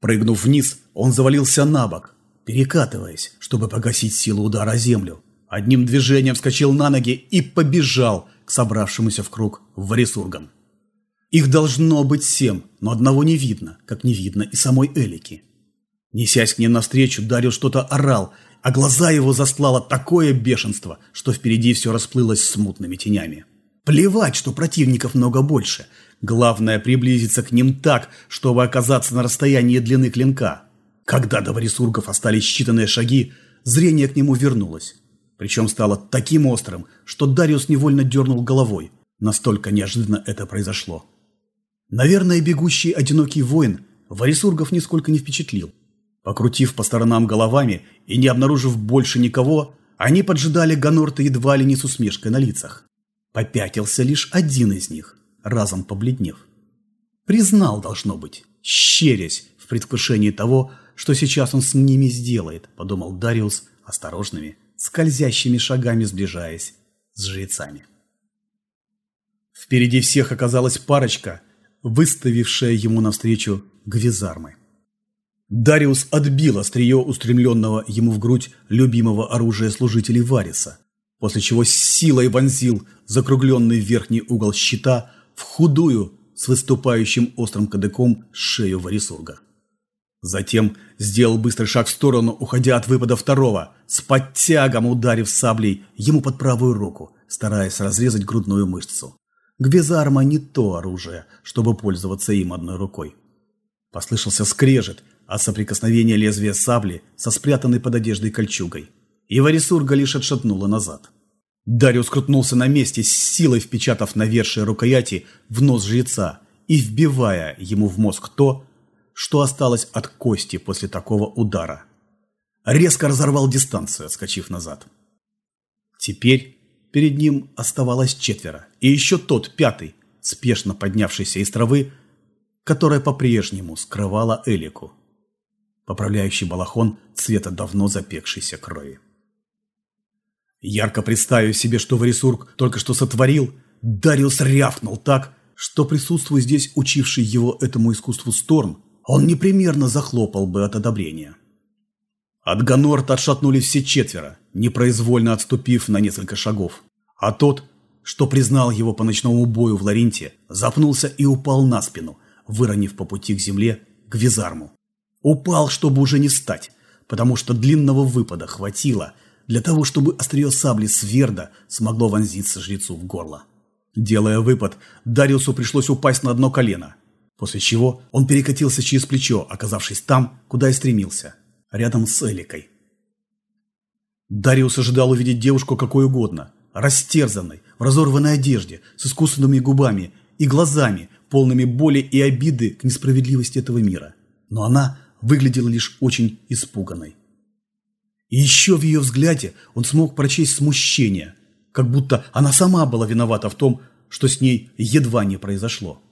Прыгнув вниз, он завалился на бок, перекатываясь, чтобы погасить силу удара о землю. Одним движением вскочил на ноги и побежал к собравшемуся в круг варисургам. Их должно быть семь, но одного не видно, как не видно и самой Элики. Несясь к ним навстречу, Дарио что-то орал, а глаза его застлало такое бешенство, что впереди все расплылось смутными тенями. Плевать, что противников много больше. Главное приблизиться к ним так, чтобы оказаться на расстоянии длины клинка. Когда до Варисургов остались считанные шаги, зрение к нему вернулось. Причем стало таким острым, что Дариус невольно дернул головой. Настолько неожиданно это произошло. Наверное, бегущий одинокий воин Варисургов нисколько не впечатлил. Покрутив по сторонам головами и не обнаружив больше никого, они поджидали Ганорта едва ли не с усмешкой на лицах. Попятился лишь один из них, разом побледнев. Признал, должно быть, щерясь в предвкушении того, что сейчас он с ними сделает, подумал Дариус осторожными, скользящими шагами сближаясь с жрецами. Впереди всех оказалась парочка, выставившая ему навстречу гвизармы. Дариус отбил острие устремленного ему в грудь любимого оружия служителей Вариса, после чего с силой вонзил закругленный верхний угол щита в худую с выступающим острым кадыком шею Варисурга. Затем сделал быстрый шаг в сторону, уходя от выпада второго, с подтягом ударив саблей ему под правую руку, стараясь разрезать грудную мышцу. Гвизарма не то оружие, чтобы пользоваться им одной рукой. Послышался скрежет, а соприкосновение лезвия сабли со спрятанной под одеждой кольчугой. И Варисурга лишь отшатнула назад. Дариус крутнулся на месте, с силой впечатав навершие рукояти в нос жреца и вбивая ему в мозг то, что осталось от кости после такого удара. Резко разорвал дистанцию, отскочив назад. Теперь перед ним оставалось четверо, и еще тот, пятый, спешно поднявшийся из травы, которая по-прежнему скрывала Элику, поправляющий балахон цвета давно запекшейся крови. Ярко представив себе, что Варисург только что сотворил, Дариус рявкнул так, что присутствуя здесь учивший его этому искусству Сторн, он непременно захлопал бы от одобрения. От Ганорта отшатнулись все четверо, непроизвольно отступив на несколько шагов. А тот, что признал его по ночному бою в Ларинте, запнулся и упал на спину, выронив по пути к земле Гвизарму. Упал, чтобы уже не встать, потому что длинного выпада хватило для того, чтобы острие сабли Сверда смогло вонзиться жрецу в горло. Делая выпад, Дариусу пришлось упасть на одно колено, После чего он перекатился через плечо, оказавшись там, куда и стремился, рядом с Эликой. Дариус ожидал увидеть девушку какой угодно, растерзанной, в разорванной одежде, с искусанными губами и глазами, полными боли и обиды к несправедливости этого мира. Но она выглядела лишь очень испуганной. И еще в ее взгляде он смог прочесть смущение, как будто она сама была виновата в том, что с ней едва не произошло.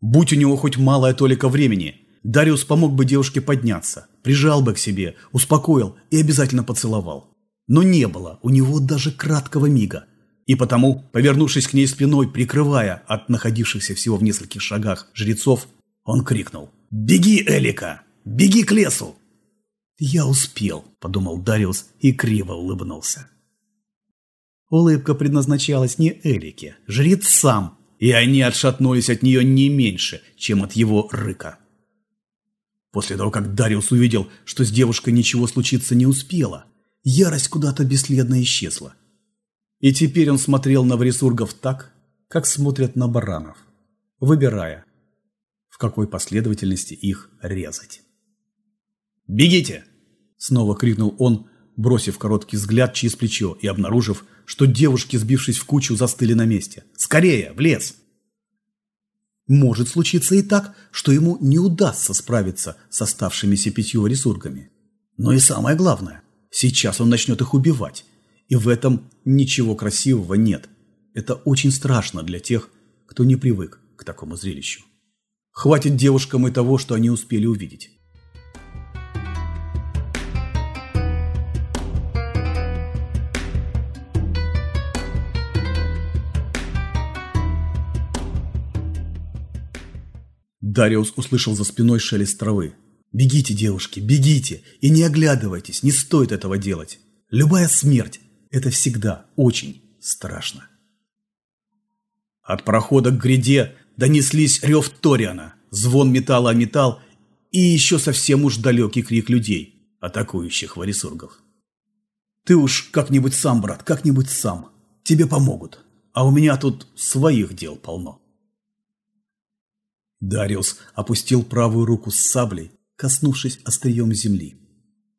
Будь у него хоть малая толика времени, Дариус помог бы девушке подняться, прижал бы к себе, успокоил и обязательно поцеловал. Но не было у него даже краткого мига. И потому, повернувшись к ней спиной, прикрывая от находившихся всего в нескольких шагах жрецов, он крикнул «Беги, Элика! Беги к лесу!» «Я успел», – подумал Дариус и криво улыбнулся. Улыбка предназначалась не Эрике, жрец сам, и они отшатнулись от нее не меньше, чем от его рыка. После того, как Дариус увидел, что с девушкой ничего случиться не успело, ярость куда-то бесследно исчезла. И теперь он смотрел на Врисургов так, как смотрят на баранов, выбирая, в какой последовательности их резать. «Бегите!» – снова крикнул он, бросив короткий взгляд через плечо и обнаружив, что девушки, сбившись в кучу, застыли на месте. «Скорее, в лес!» Может случиться и так, что ему не удастся справиться с оставшимися пятью ресургами. Но и самое главное, сейчас он начнет их убивать. И в этом ничего красивого нет. Это очень страшно для тех, кто не привык к такому зрелищу. Хватит девушкам и того, что они успели увидеть. Дариус услышал за спиной шелест травы. «Бегите, девушки, бегите! И не оглядывайтесь, не стоит этого делать! Любая смерть – это всегда очень страшно!» От прохода к гряде донеслись рев Ториана, звон металла о металл и еще совсем уж далекий крик людей, атакующих варисургов. «Ты уж как-нибудь сам, брат, как-нибудь сам. Тебе помогут. А у меня тут своих дел полно». Дариус опустил правую руку с саблей, коснувшись острием земли.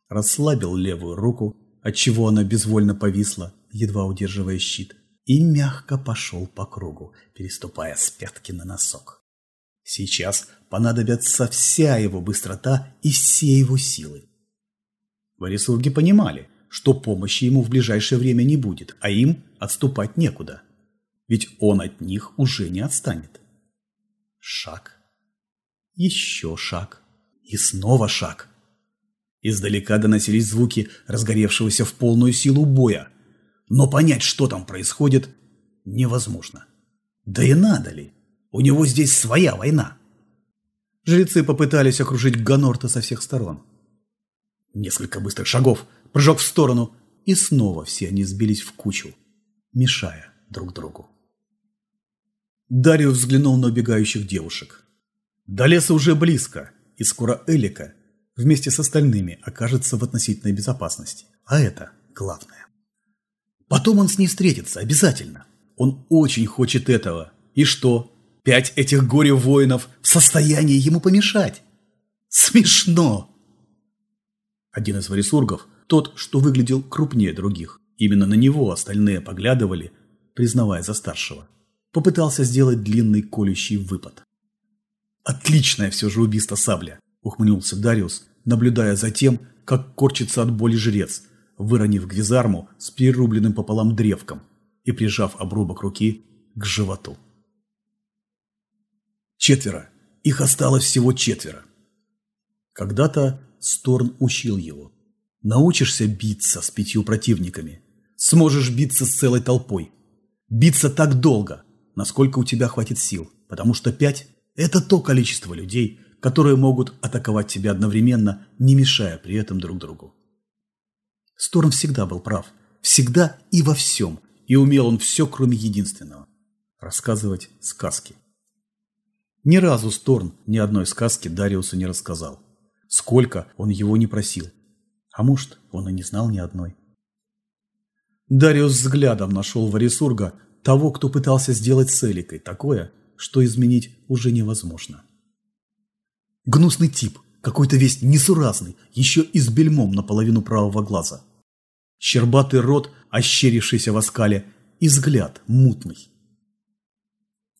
Расслабил левую руку, отчего она безвольно повисла, едва удерживая щит, и мягко пошел по кругу, переступая с пятки на носок. Сейчас понадобятся вся его быстрота и все его силы. Варисурги понимали, что помощи ему в ближайшее время не будет, а им отступать некуда. Ведь он от них уже не отстанет. Шаг. Еще шаг. И снова шаг. Издалека доносились звуки разгоревшегося в полную силу боя. Но понять, что там происходит, невозможно. Да и надо ли? У него здесь своя война. Жрецы попытались окружить Ганорта со всех сторон. Несколько быстрых шагов, прыжок в сторону, и снова все они сбились в кучу, мешая друг другу. Дариус взглянул на убегающих девушек. До леса уже близко, и скоро Элика вместе с остальными окажется в относительной безопасности. А это главное. Потом он с ней встретится, обязательно. Он очень хочет этого. И что? Пять этих горе-воинов в состоянии ему помешать? Смешно! Один из варисургов, тот, что выглядел крупнее других, именно на него остальные поглядывали, признавая за старшего, попытался сделать длинный колющий выпад. Отличное все же убийство сабля, ухмыльнулся Дариус, наблюдая за тем, как корчится от боли жрец, выронив гвизарму с перерубленным пополам древком и прижав обрубок руки к животу. Четверо. Их осталось всего четверо. Когда-то Сторн учил его. Научишься биться с пятью противниками. Сможешь биться с целой толпой. Биться так долго, насколько у тебя хватит сил, потому что пять это то количество людей, которые могут атаковать тебя одновременно, не мешая при этом друг другу. Сторм всегда был прав. Всегда и во всем. И умел он все, кроме единственного – рассказывать сказки. Ни разу Сторн ни одной сказки Дариусу не рассказал. Сколько он его не просил. А может, он и не знал ни одной. Дариус взглядом нашел Варисурга, того, кто пытался сделать с Эликой такое, что изменить уже невозможно. Гнусный тип, какой-то весь несуразный, еще и с бельмом наполовину правого глаза. Щербатый рот, ощерившийся в оскале, и взгляд мутный.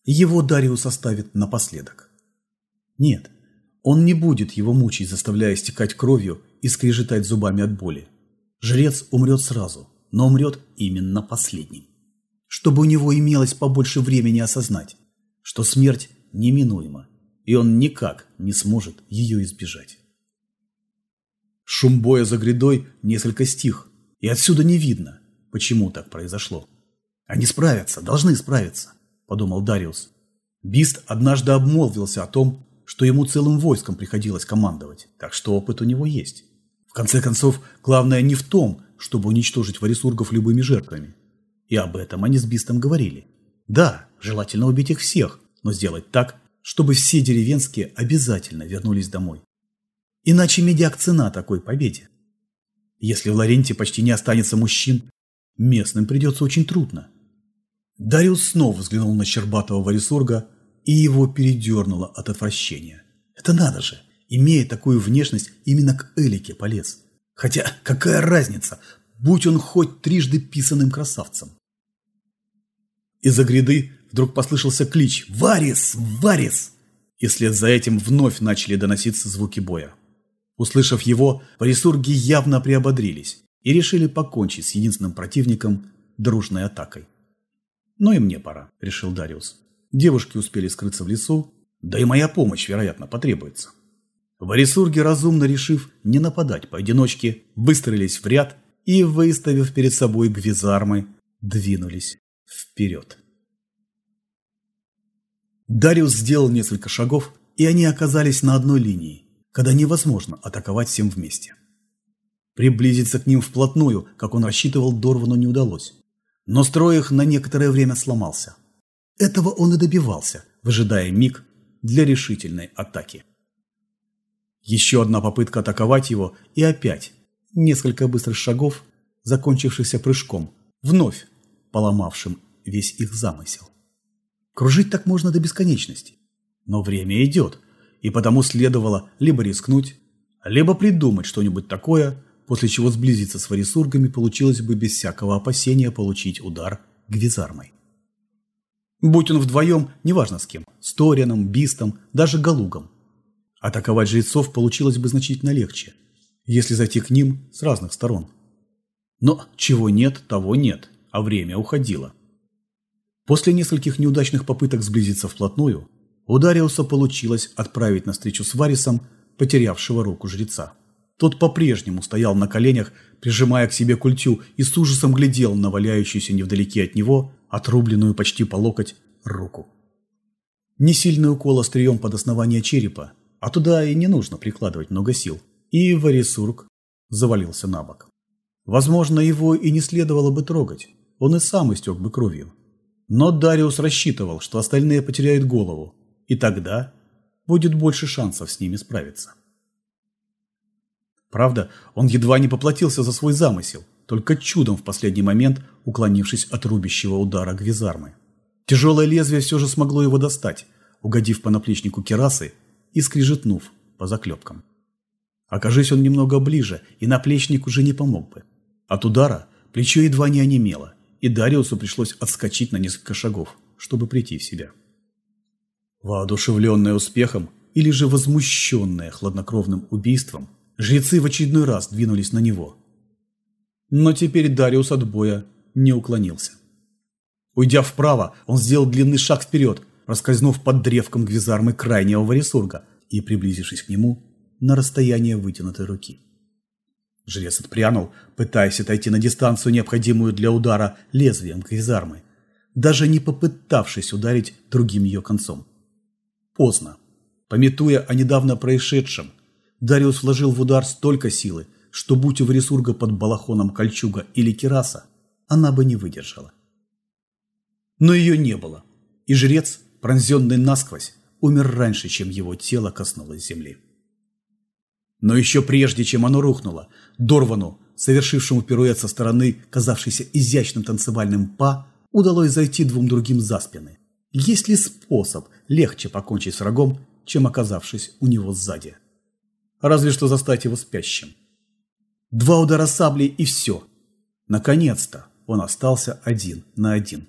Его Дариус оставит напоследок. Нет, он не будет его мучить, заставляя стекать кровью и скрежетать зубами от боли. Жрец умрет сразу, но умрет именно последним. Чтобы у него имелось побольше времени осознать, что смерть неминуема, и он никак не сможет ее избежать. Шум боя за грядой несколько стих, и отсюда не видно, почему так произошло. Они справятся, должны справиться, подумал Дариус. Бист однажды обмолвился о том, что ему целым войском приходилось командовать, так что опыт у него есть. В конце концов, главное не в том, чтобы уничтожить варисургов любыми жертвами. И об этом они с Бистом говорили. Да, желательно убить их всех, но сделать так, чтобы все деревенские обязательно вернулись домой. Иначе медиак цена такой победе. Если в Лоренте почти не останется мужчин, местным придется очень трудно. Дариус снова взглянул на Щербатого Варисурга, и его передернуло от отвращения. Это надо же, имея такую внешность, именно к Элике полез. Хотя какая разница, будь он хоть трижды писанным красавцем. Из-за гряды вдруг послышался клич «Варис! Варис!» И вслед за этим вновь начали доноситься звуки боя. Услышав его, парисурги явно приободрились и решили покончить с единственным противником дружной атакой. «Но «Ну и мне пора», – решил Дариус. Девушки успели скрыться в лесу, да и моя помощь, вероятно, потребуется. Варисурги, разумно решив не нападать поодиночке, выстроились в ряд и, выставив перед собой гвизармы, двинулись вперед. Дариус сделал несколько шагов, и они оказались на одной линии, когда невозможно атаковать всем вместе. Приблизиться к ним вплотную, как он рассчитывал, Дорвану не удалось. Но строй их на некоторое время сломался. Этого он и добивался, выжидая миг для решительной атаки. Еще одна попытка атаковать его, и опять несколько быстрых шагов, закончившихся прыжком, вновь поломавшим весь их замысел. Кружить так можно до бесконечности. Но время идет, и потому следовало либо рискнуть, либо придумать что-нибудь такое, после чего сблизиться с варисургами получилось бы без всякого опасения получить удар гвизармой. Будь он вдвоем, неважно с кем, с Торианом, Бистом, даже Галугом. Атаковать жрецов получилось бы значительно легче, если зайти к ним с разных сторон. Но чего нет, того нет, а время уходило. После нескольких неудачных попыток сблизиться вплотную, у Дариуса получилось отправить на встречу с Варисом потерявшего руку жреца. Тот по-прежнему стоял на коленях, прижимая к себе культю и с ужасом глядел на валяющуюся невдалеке от него, отрубленную почти по локоть, руку. Не сильный укол острием под основание черепа, а туда и не нужно прикладывать много сил. И Варисург завалился на бок. Возможно, его и не следовало бы трогать, он и сам истек бы кровью. Но Дариус рассчитывал, что остальные потеряют голову, и тогда будет больше шансов с ними справиться. Правда, он едва не поплатился за свой замысел, только чудом в последний момент уклонившись от рубящего удара Гвизармы. Тяжелое лезвие все же смогло его достать, угодив по наплечнику керасы и скрижетнув по заклепкам. Окажись он немного ближе, и наплечник уже не помог бы. От удара плечо едва не онемело, и Дариусу пришлось отскочить на несколько шагов, чтобы прийти в себя. Воодушевленная успехом или же возмущенная хладнокровным убийством, жрецы в очередной раз двинулись на него. Но теперь Дариус от боя не уклонился. Уйдя вправо, он сделал длинный шаг вперед, раскользнув под древком гвизармы крайнего варисурга и приблизившись к нему на расстояние вытянутой руки. Жрец отпрянул, пытаясь отойти на дистанцию, необходимую для удара лезвием гвизармы, даже не попытавшись ударить другим ее концом. Поздно. Пометуя о недавно происшедшем, Дариус вложил в удар столько силы, что будь у Варисурга под балахоном кольчуга или кераса, она бы не выдержала. Но ее не было, и жрец, пронзенный насквозь, умер раньше, чем его тело коснулось земли. Но еще прежде, чем оно рухнуло, Дорвану, совершившему пируэт со стороны, казавшейся изящным танцевальным па, удалось зайти двум другим за спины. Есть ли способ легче покончить с врагом, чем оказавшись у него сзади? Разве что застать его спящим. Два удара сабли и все. Наконец-то он остался один на один.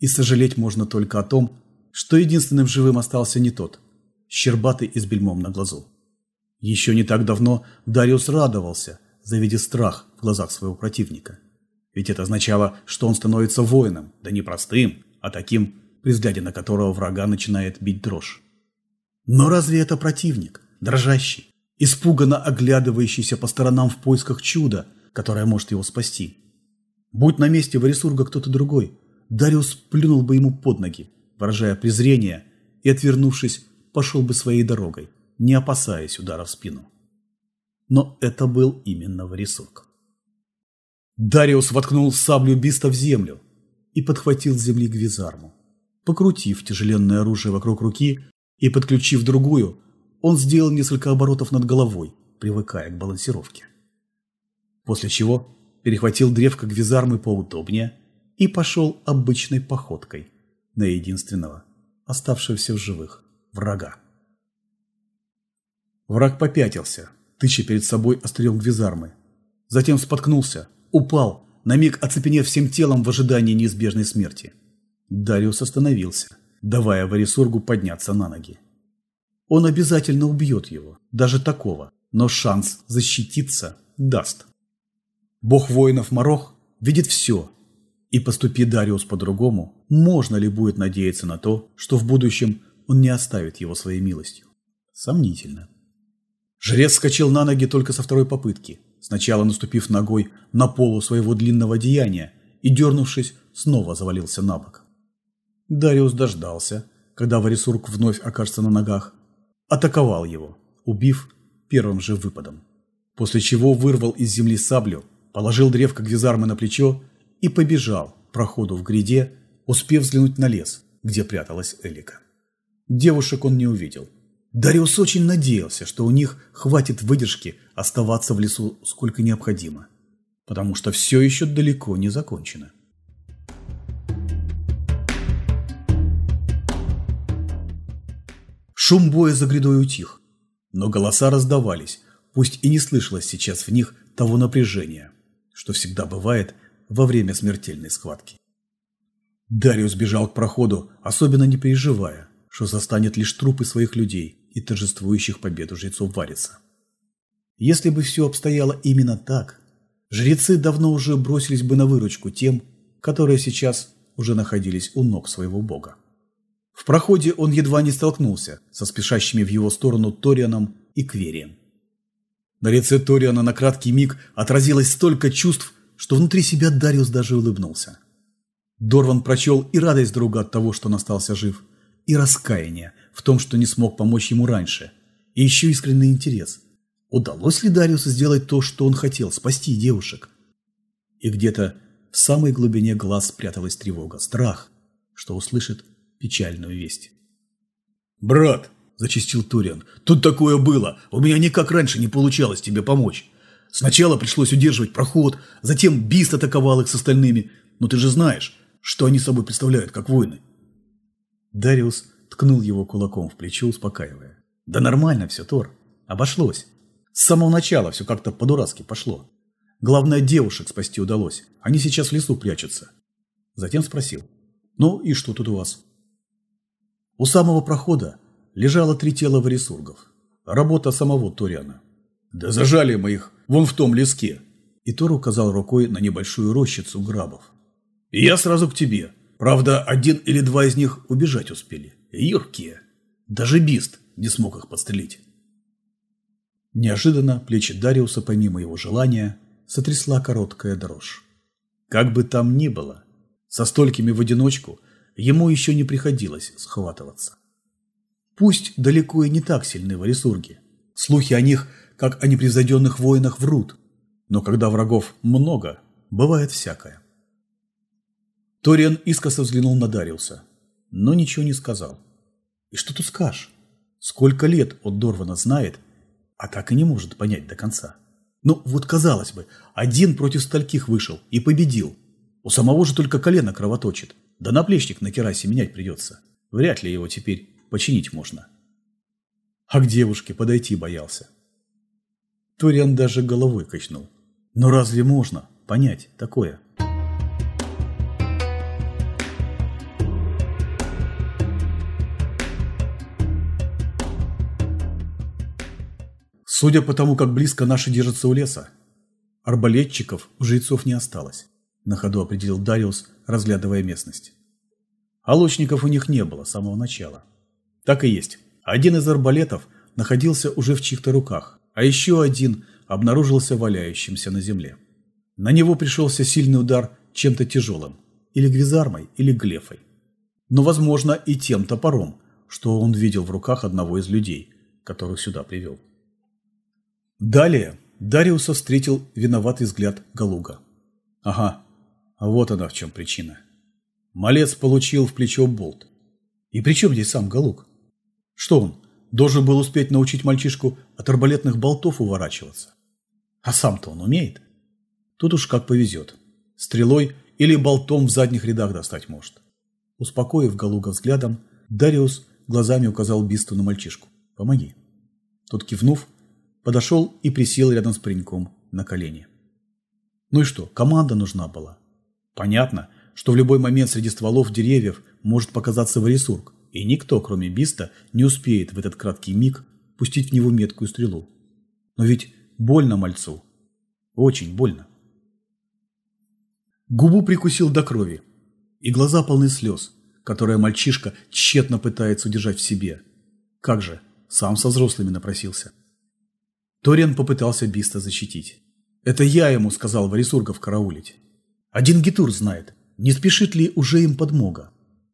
И сожалеть можно только о том, что единственным живым остался не тот, щербатый и с бельмом на глазу. Еще не так давно Дариус радовался, завидя страх в глазах своего противника. Ведь это означало, что он становится воином, да не простым, а таким, при взгляде на которого врага начинает бить дрожь. Но разве это противник, дрожащий, испуганно оглядывающийся по сторонам в поисках чуда, которое может его спасти? Будь на месте Варисурга кто-то другой, Дариус плюнул бы ему под ноги, выражая презрение, и, отвернувшись, пошел бы своей дорогой, не опасаясь удара в спину. Но это был именно Варисург. Дариус воткнул саблю Биста в землю и подхватил с земли Гвизарму. Покрутив тяжеленное оружие вокруг руки и подключив другую, он сделал несколько оборотов над головой, привыкая к балансировке. После чего перехватил древко Гвизармы поудобнее и пошел обычной походкой на единственного, оставшегося в живых, врага. Враг попятился, тыча перед собой острел Гвизармы. Затем споткнулся, упал, на миг оцепенев всем телом в ожидании неизбежной смерти. Дариус остановился, давая Варисургу подняться на ноги. Он обязательно убьет его, даже такого, но шанс защититься даст. Бог воинов Морох видит все, и поступи Дариус по-другому, можно ли будет надеяться на то, что в будущем он не оставит его своей милостью? Сомнительно. Жрец скачал на ноги только со второй попытки, сначала наступив ногой на полу своего длинного одеяния и, дернувшись, снова завалился на бок. Дариус дождался, когда Варисург вновь окажется на ногах, атаковал его, убив первым же выпадом, после чего вырвал из земли саблю, положил древко Гвизармы на плечо и побежал проходу в гряде, успев взглянуть на лес, где пряталась Элика. Девушек он не увидел. Дариус очень надеялся, что у них хватит выдержки оставаться в лесу сколько необходимо, потому что все еще далеко не закончено. Шум боя за грядой утих, но голоса раздавались, пусть и не слышалось сейчас в них того напряжения, что всегда бывает – во время смертельной схватки. Дариус бежал к проходу, особенно не переживая, что застанет лишь трупы своих людей и торжествующих победу жрецов Вариса. Если бы все обстояло именно так, жрецы давно уже бросились бы на выручку тем, которые сейчас уже находились у ног своего бога. В проходе он едва не столкнулся со спешащими в его сторону Торианом и Кверием. На лице Ториана на краткий миг отразилось столько чувств, что внутри себя Дариус даже улыбнулся. Дорван прочел и радость друга от того, что он остался жив, и раскаяние в том, что не смог помочь ему раньше, и еще искренний интерес. Удалось ли Дариусу сделать то, что он хотел, спасти девушек? И где-то в самой глубине глаз спряталась тревога, страх, что услышит печальную весть. «Брат!» – зачистил Туриан. «Тут такое было! У меня никак раньше не получалось тебе помочь!» Сначала пришлось удерживать проход, затем Бист атаковал их с остальными. Но ты же знаешь, что они собой представляют, как воины. Дариус ткнул его кулаком в плечо, успокаивая. Да нормально все, Тор. Обошлось. С самого начала все как-то по-дурацки пошло. Главное, девушек спасти удалось. Они сейчас в лесу прячутся. Затем спросил. Ну и что тут у вас? У самого прохода лежало три тела варисургов. Работа самого Ториана. Да зажали мы их вон в том леске. И Тор указал рукой на небольшую рощицу грабов. И я сразу к тебе. Правда, один или два из них убежать успели. Юркие. Даже Бист не смог их подстрелить. Неожиданно плечи Дариуса, помимо его желания, сотрясла короткая дрожь. Как бы там ни было, со столькими в одиночку ему еще не приходилось схватываться. Пусть далеко и не так сильны варисурги. Слухи о них как о непревзойденных воинах врут, но когда врагов много, бывает всякое. Ториан искоса взглянул на Дариуса, но ничего не сказал. И что тут скажешь? Сколько лет от Дорвана знает, а так и не может понять до конца. Ну, вот казалось бы, один против стольких вышел и победил. У самого же только колено кровоточит. Да наплечник на керасе менять придется. Вряд ли его теперь починить можно. А к девушке подойти боялся. Ториан даже головой качнул. Но разве можно понять такое? Судя по тому, как близко наши держатся у леса, арбалетчиков у жрецов не осталось, на ходу определил Дариус, разглядывая местность. А лучников у них не было с самого начала. Так и есть. Один из арбалетов находился уже в чьих-то руках, а еще один обнаружился валяющимся на земле. На него пришелся сильный удар чем-то тяжелым, или гвизармой, или глефой. Но, возможно, и тем топором, что он видел в руках одного из людей, которых сюда привел. Далее Дариуса встретил виноватый взгляд Галуга. Ага, вот она в чем причина. Малец получил в плечо болт. И при чем здесь сам Галуг? Что он, должен был успеть научить мальчишку от арбалетных болтов уворачиваться? А сам-то он умеет? Тут уж как повезет. Стрелой или болтом в задних рядах достать может. Успокоив Галуга взглядом, Дариус глазами указал Бисту на мальчишку. «Помоги». Тот, кивнув, подошел и присел рядом с пареньком на колени. Ну и что, команда нужна была. Понятно, что в любой момент среди стволов деревьев может показаться варисург, и никто, кроме Биста, не успеет в этот краткий миг пустить в него меткую стрелу. Но ведь больно мальцу. Очень больно. Губу прикусил до крови, и глаза полны слез, которые мальчишка тщетно пытается удержать в себе. Как же, сам со взрослыми напросился. Ториан попытался Биста защитить. Это я ему сказал Варисургов караулить. Один Гитур знает, не спешит ли уже им подмога.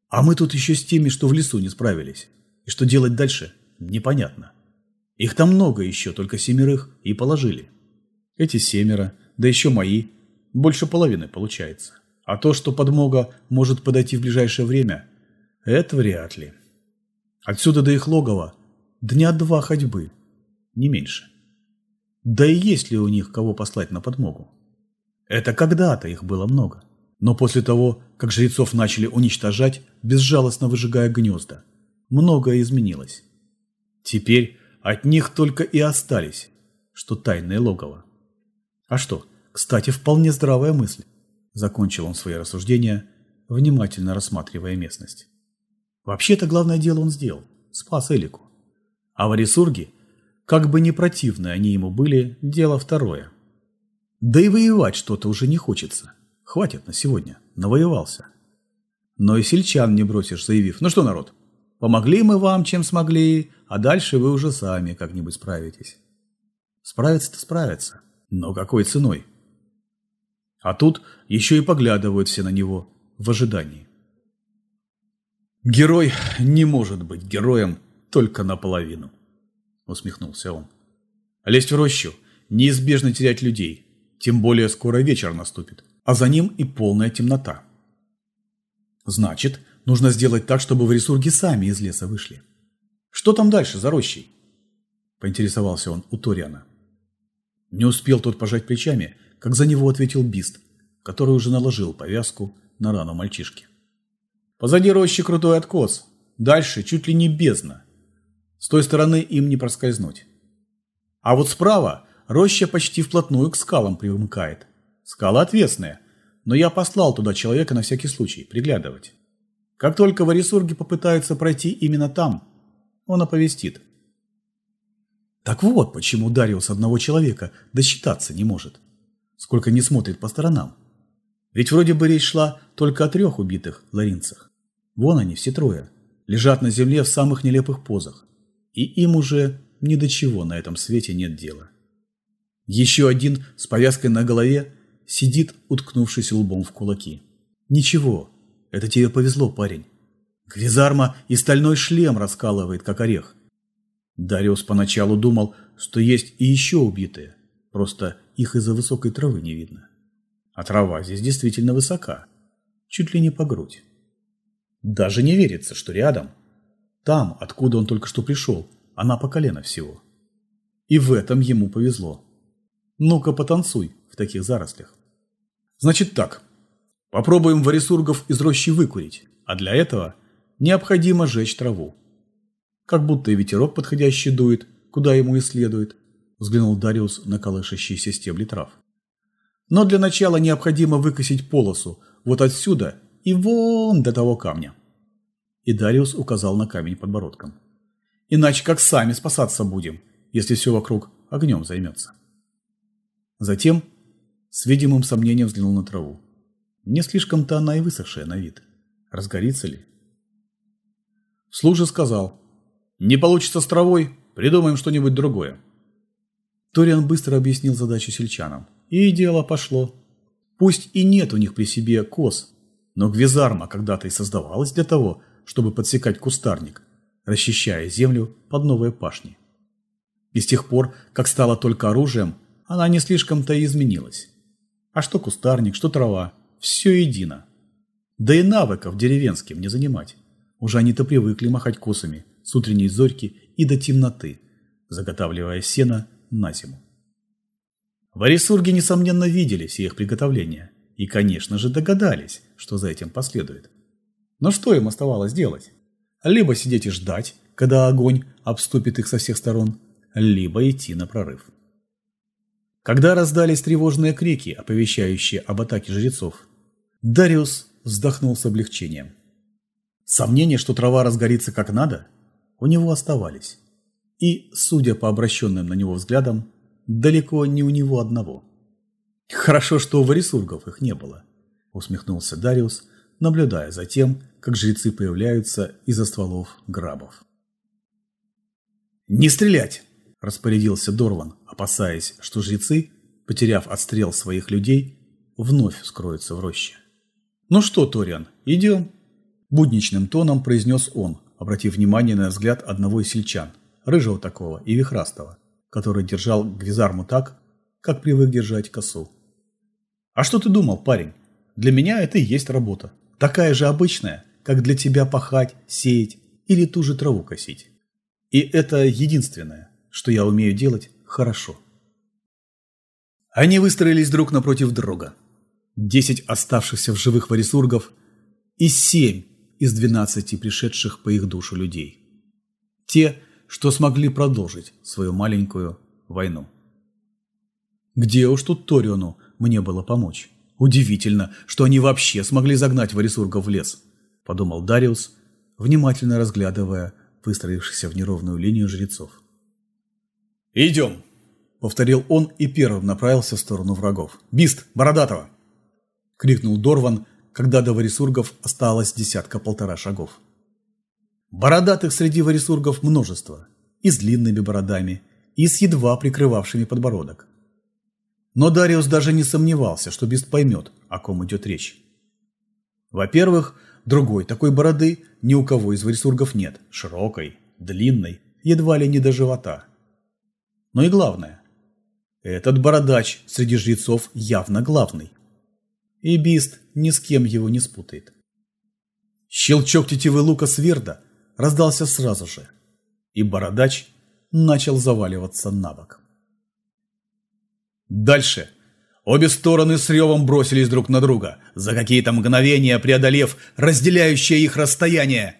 А мы тут еще с теми, что в лесу не справились. И что делать дальше, непонятно. Их там много еще, только семерых, и положили. Эти семеро, да еще мои, больше половины получается. А то, что подмога может подойти в ближайшее время, это вряд ли. Отсюда до их логова дня два ходьбы, не меньше. Да и есть ли у них кого послать на подмогу? Это когда-то их было много. Но после того, как жрецов начали уничтожать, безжалостно выжигая гнезда, многое изменилось. Теперь от них только и остались, что тайное логово. А что, кстати, вполне здравая мысль. Закончил он свои рассуждения, внимательно рассматривая местность. Вообще-то главное дело он сделал – спас Элику. А Варисурги как бы не противны они ему были, дело второе. Да и воевать что-то уже не хочется. Хватит на сегодня, навоевался. Но и сельчан не бросишь, заявив, ну что, народ, помогли мы вам, чем смогли, а дальше вы уже сами как-нибудь справитесь. Справиться-то справиться, но какой ценой? А тут еще и поглядывают все на него в ожидании. Герой не может быть героем только наполовину. – усмехнулся он. «Лезть в рощу – неизбежно терять людей, тем более скоро вечер наступит, а за ним и полная темнота. Значит, нужно сделать так, чтобы в ресурги сами из леса вышли. Что там дальше за рощей?» – поинтересовался он у Ториана. Не успел тот пожать плечами, как за него ответил Бист, который уже наложил повязку на рану мальчишки. «Позади рощи крутой откос, дальше чуть ли не бездна, с той стороны им не проскользнуть. А вот справа роща почти вплотную к скалам примыкает. Скалы отвесные, но я послал туда человека на всякий случай, приглядывать. Как только варисурги попытаются пройти именно там, он оповестит. Так вот, почему Дариус одного человека досчитаться не может. Сколько не смотрит по сторонам. Ведь вроде бы речь шла только о трех убитых ларинцах. Вон они, все трое. Лежат на земле в самых нелепых позах и им уже ни до чего на этом свете нет дела. Еще один с повязкой на голове сидит, уткнувшись лбом в кулаки. Ничего, это тебе повезло, парень. Гвизарма и стальной шлем раскалывает, как орех. Дариус поначалу думал, что есть и еще убитые, просто их из-за высокой травы не видно. А трава здесь действительно высока, чуть ли не по грудь. Даже не верится, что рядом – там, откуда он только что пришел, она по колено всего. И в этом ему повезло. Ну-ка потанцуй в таких зарослях. Значит так, попробуем варисургов из рощи выкурить, а для этого необходимо жечь траву. Как будто и ветерок подходящий дует, куда ему и следует, взглянул Дариус на колышащиеся стебли трав. Но для начала необходимо выкосить полосу вот отсюда и вон до того камня. И Дариус указал на камень подбородком. «Иначе как сами спасаться будем, если все вокруг огнем займется?» Затем с видимым сомнением взглянул на траву. Не слишком-то она и высохшая на вид. Разгорится ли? Служа сказал. «Не получится с травой, придумаем что-нибудь другое». Ториан быстро объяснил задачу сельчанам. И дело пошло. Пусть и нет у них при себе коз, но Гвизарма когда-то и создавалась для того, чтобы подсекать кустарник, расчищая землю под новые пашни. И с тех пор, как стала только оружием, она не слишком-то и изменилась. А что кустарник, что трава, все едино. Да и навыков деревенским не занимать. Уже они-то привыкли махать косами с утренней зорьки и до темноты, заготавливая сено на зиму. В Арисурге, несомненно, видели все их приготовления и, конечно же, догадались, что за этим последует. Но что им оставалось делать? Либо сидеть и ждать, когда огонь обступит их со всех сторон, либо идти на прорыв. Когда раздались тревожные крики, оповещающие об атаке жрецов, Дариус вздохнул с облегчением. Сомнения, что трава разгорится как надо, у него оставались. И, судя по обращенным на него взглядам, далеко не у него одного. «Хорошо, что у варисургов их не было», – усмехнулся Дариус, наблюдая за тем, как жрецы появляются из-за стволов грабов. «Не стрелять!» – распорядился Дорван, опасаясь, что жрецы, потеряв отстрел своих людей, вновь скроются в роще. «Ну что, Ториан, идем?» Будничным тоном произнес он, обратив внимание на взгляд одного из сельчан, рыжего такого и вихрастого, который держал Гвизарму так, как привык держать косу. «А что ты думал, парень? Для меня это и есть работа. Такая же обычная, как для тебя пахать, сеять или ту же траву косить. И это единственное, что я умею делать хорошо». Они выстроились друг напротив друга. Десять оставшихся в живых варисургов и семь из двенадцати пришедших по их душу людей. Те, что смогли продолжить свою маленькую войну. Где уж тут Ториону мне было помочь? Удивительно, что они вообще смогли загнать варисургов в лес, подумал Дариус, внимательно разглядывая выстроившихся в неровную линию жрецов. «Идем!» – повторил он и первым направился в сторону врагов. «Бист! Бородатого!» – крикнул Дорван, когда до варисургов осталось десятка-полтора шагов. Бородатых среди варисургов множество, и с длинными бородами, и с едва прикрывавшими подбородок. Но Дариус даже не сомневался, что Бист поймет, о ком идет речь. Во-первых, другой такой бороды ни у кого из варисургов нет, широкой, длинной, едва ли не до живота. Но и главное, этот бородач среди жрецов явно главный и Бист ни с кем его не спутает. Щелчок тетивы лука Сверда раздался сразу же, и бородач начал заваливаться на бок. Дальше обе стороны с ревом бросились друг на друга, за какие-то мгновения преодолев разделяющее их расстояние.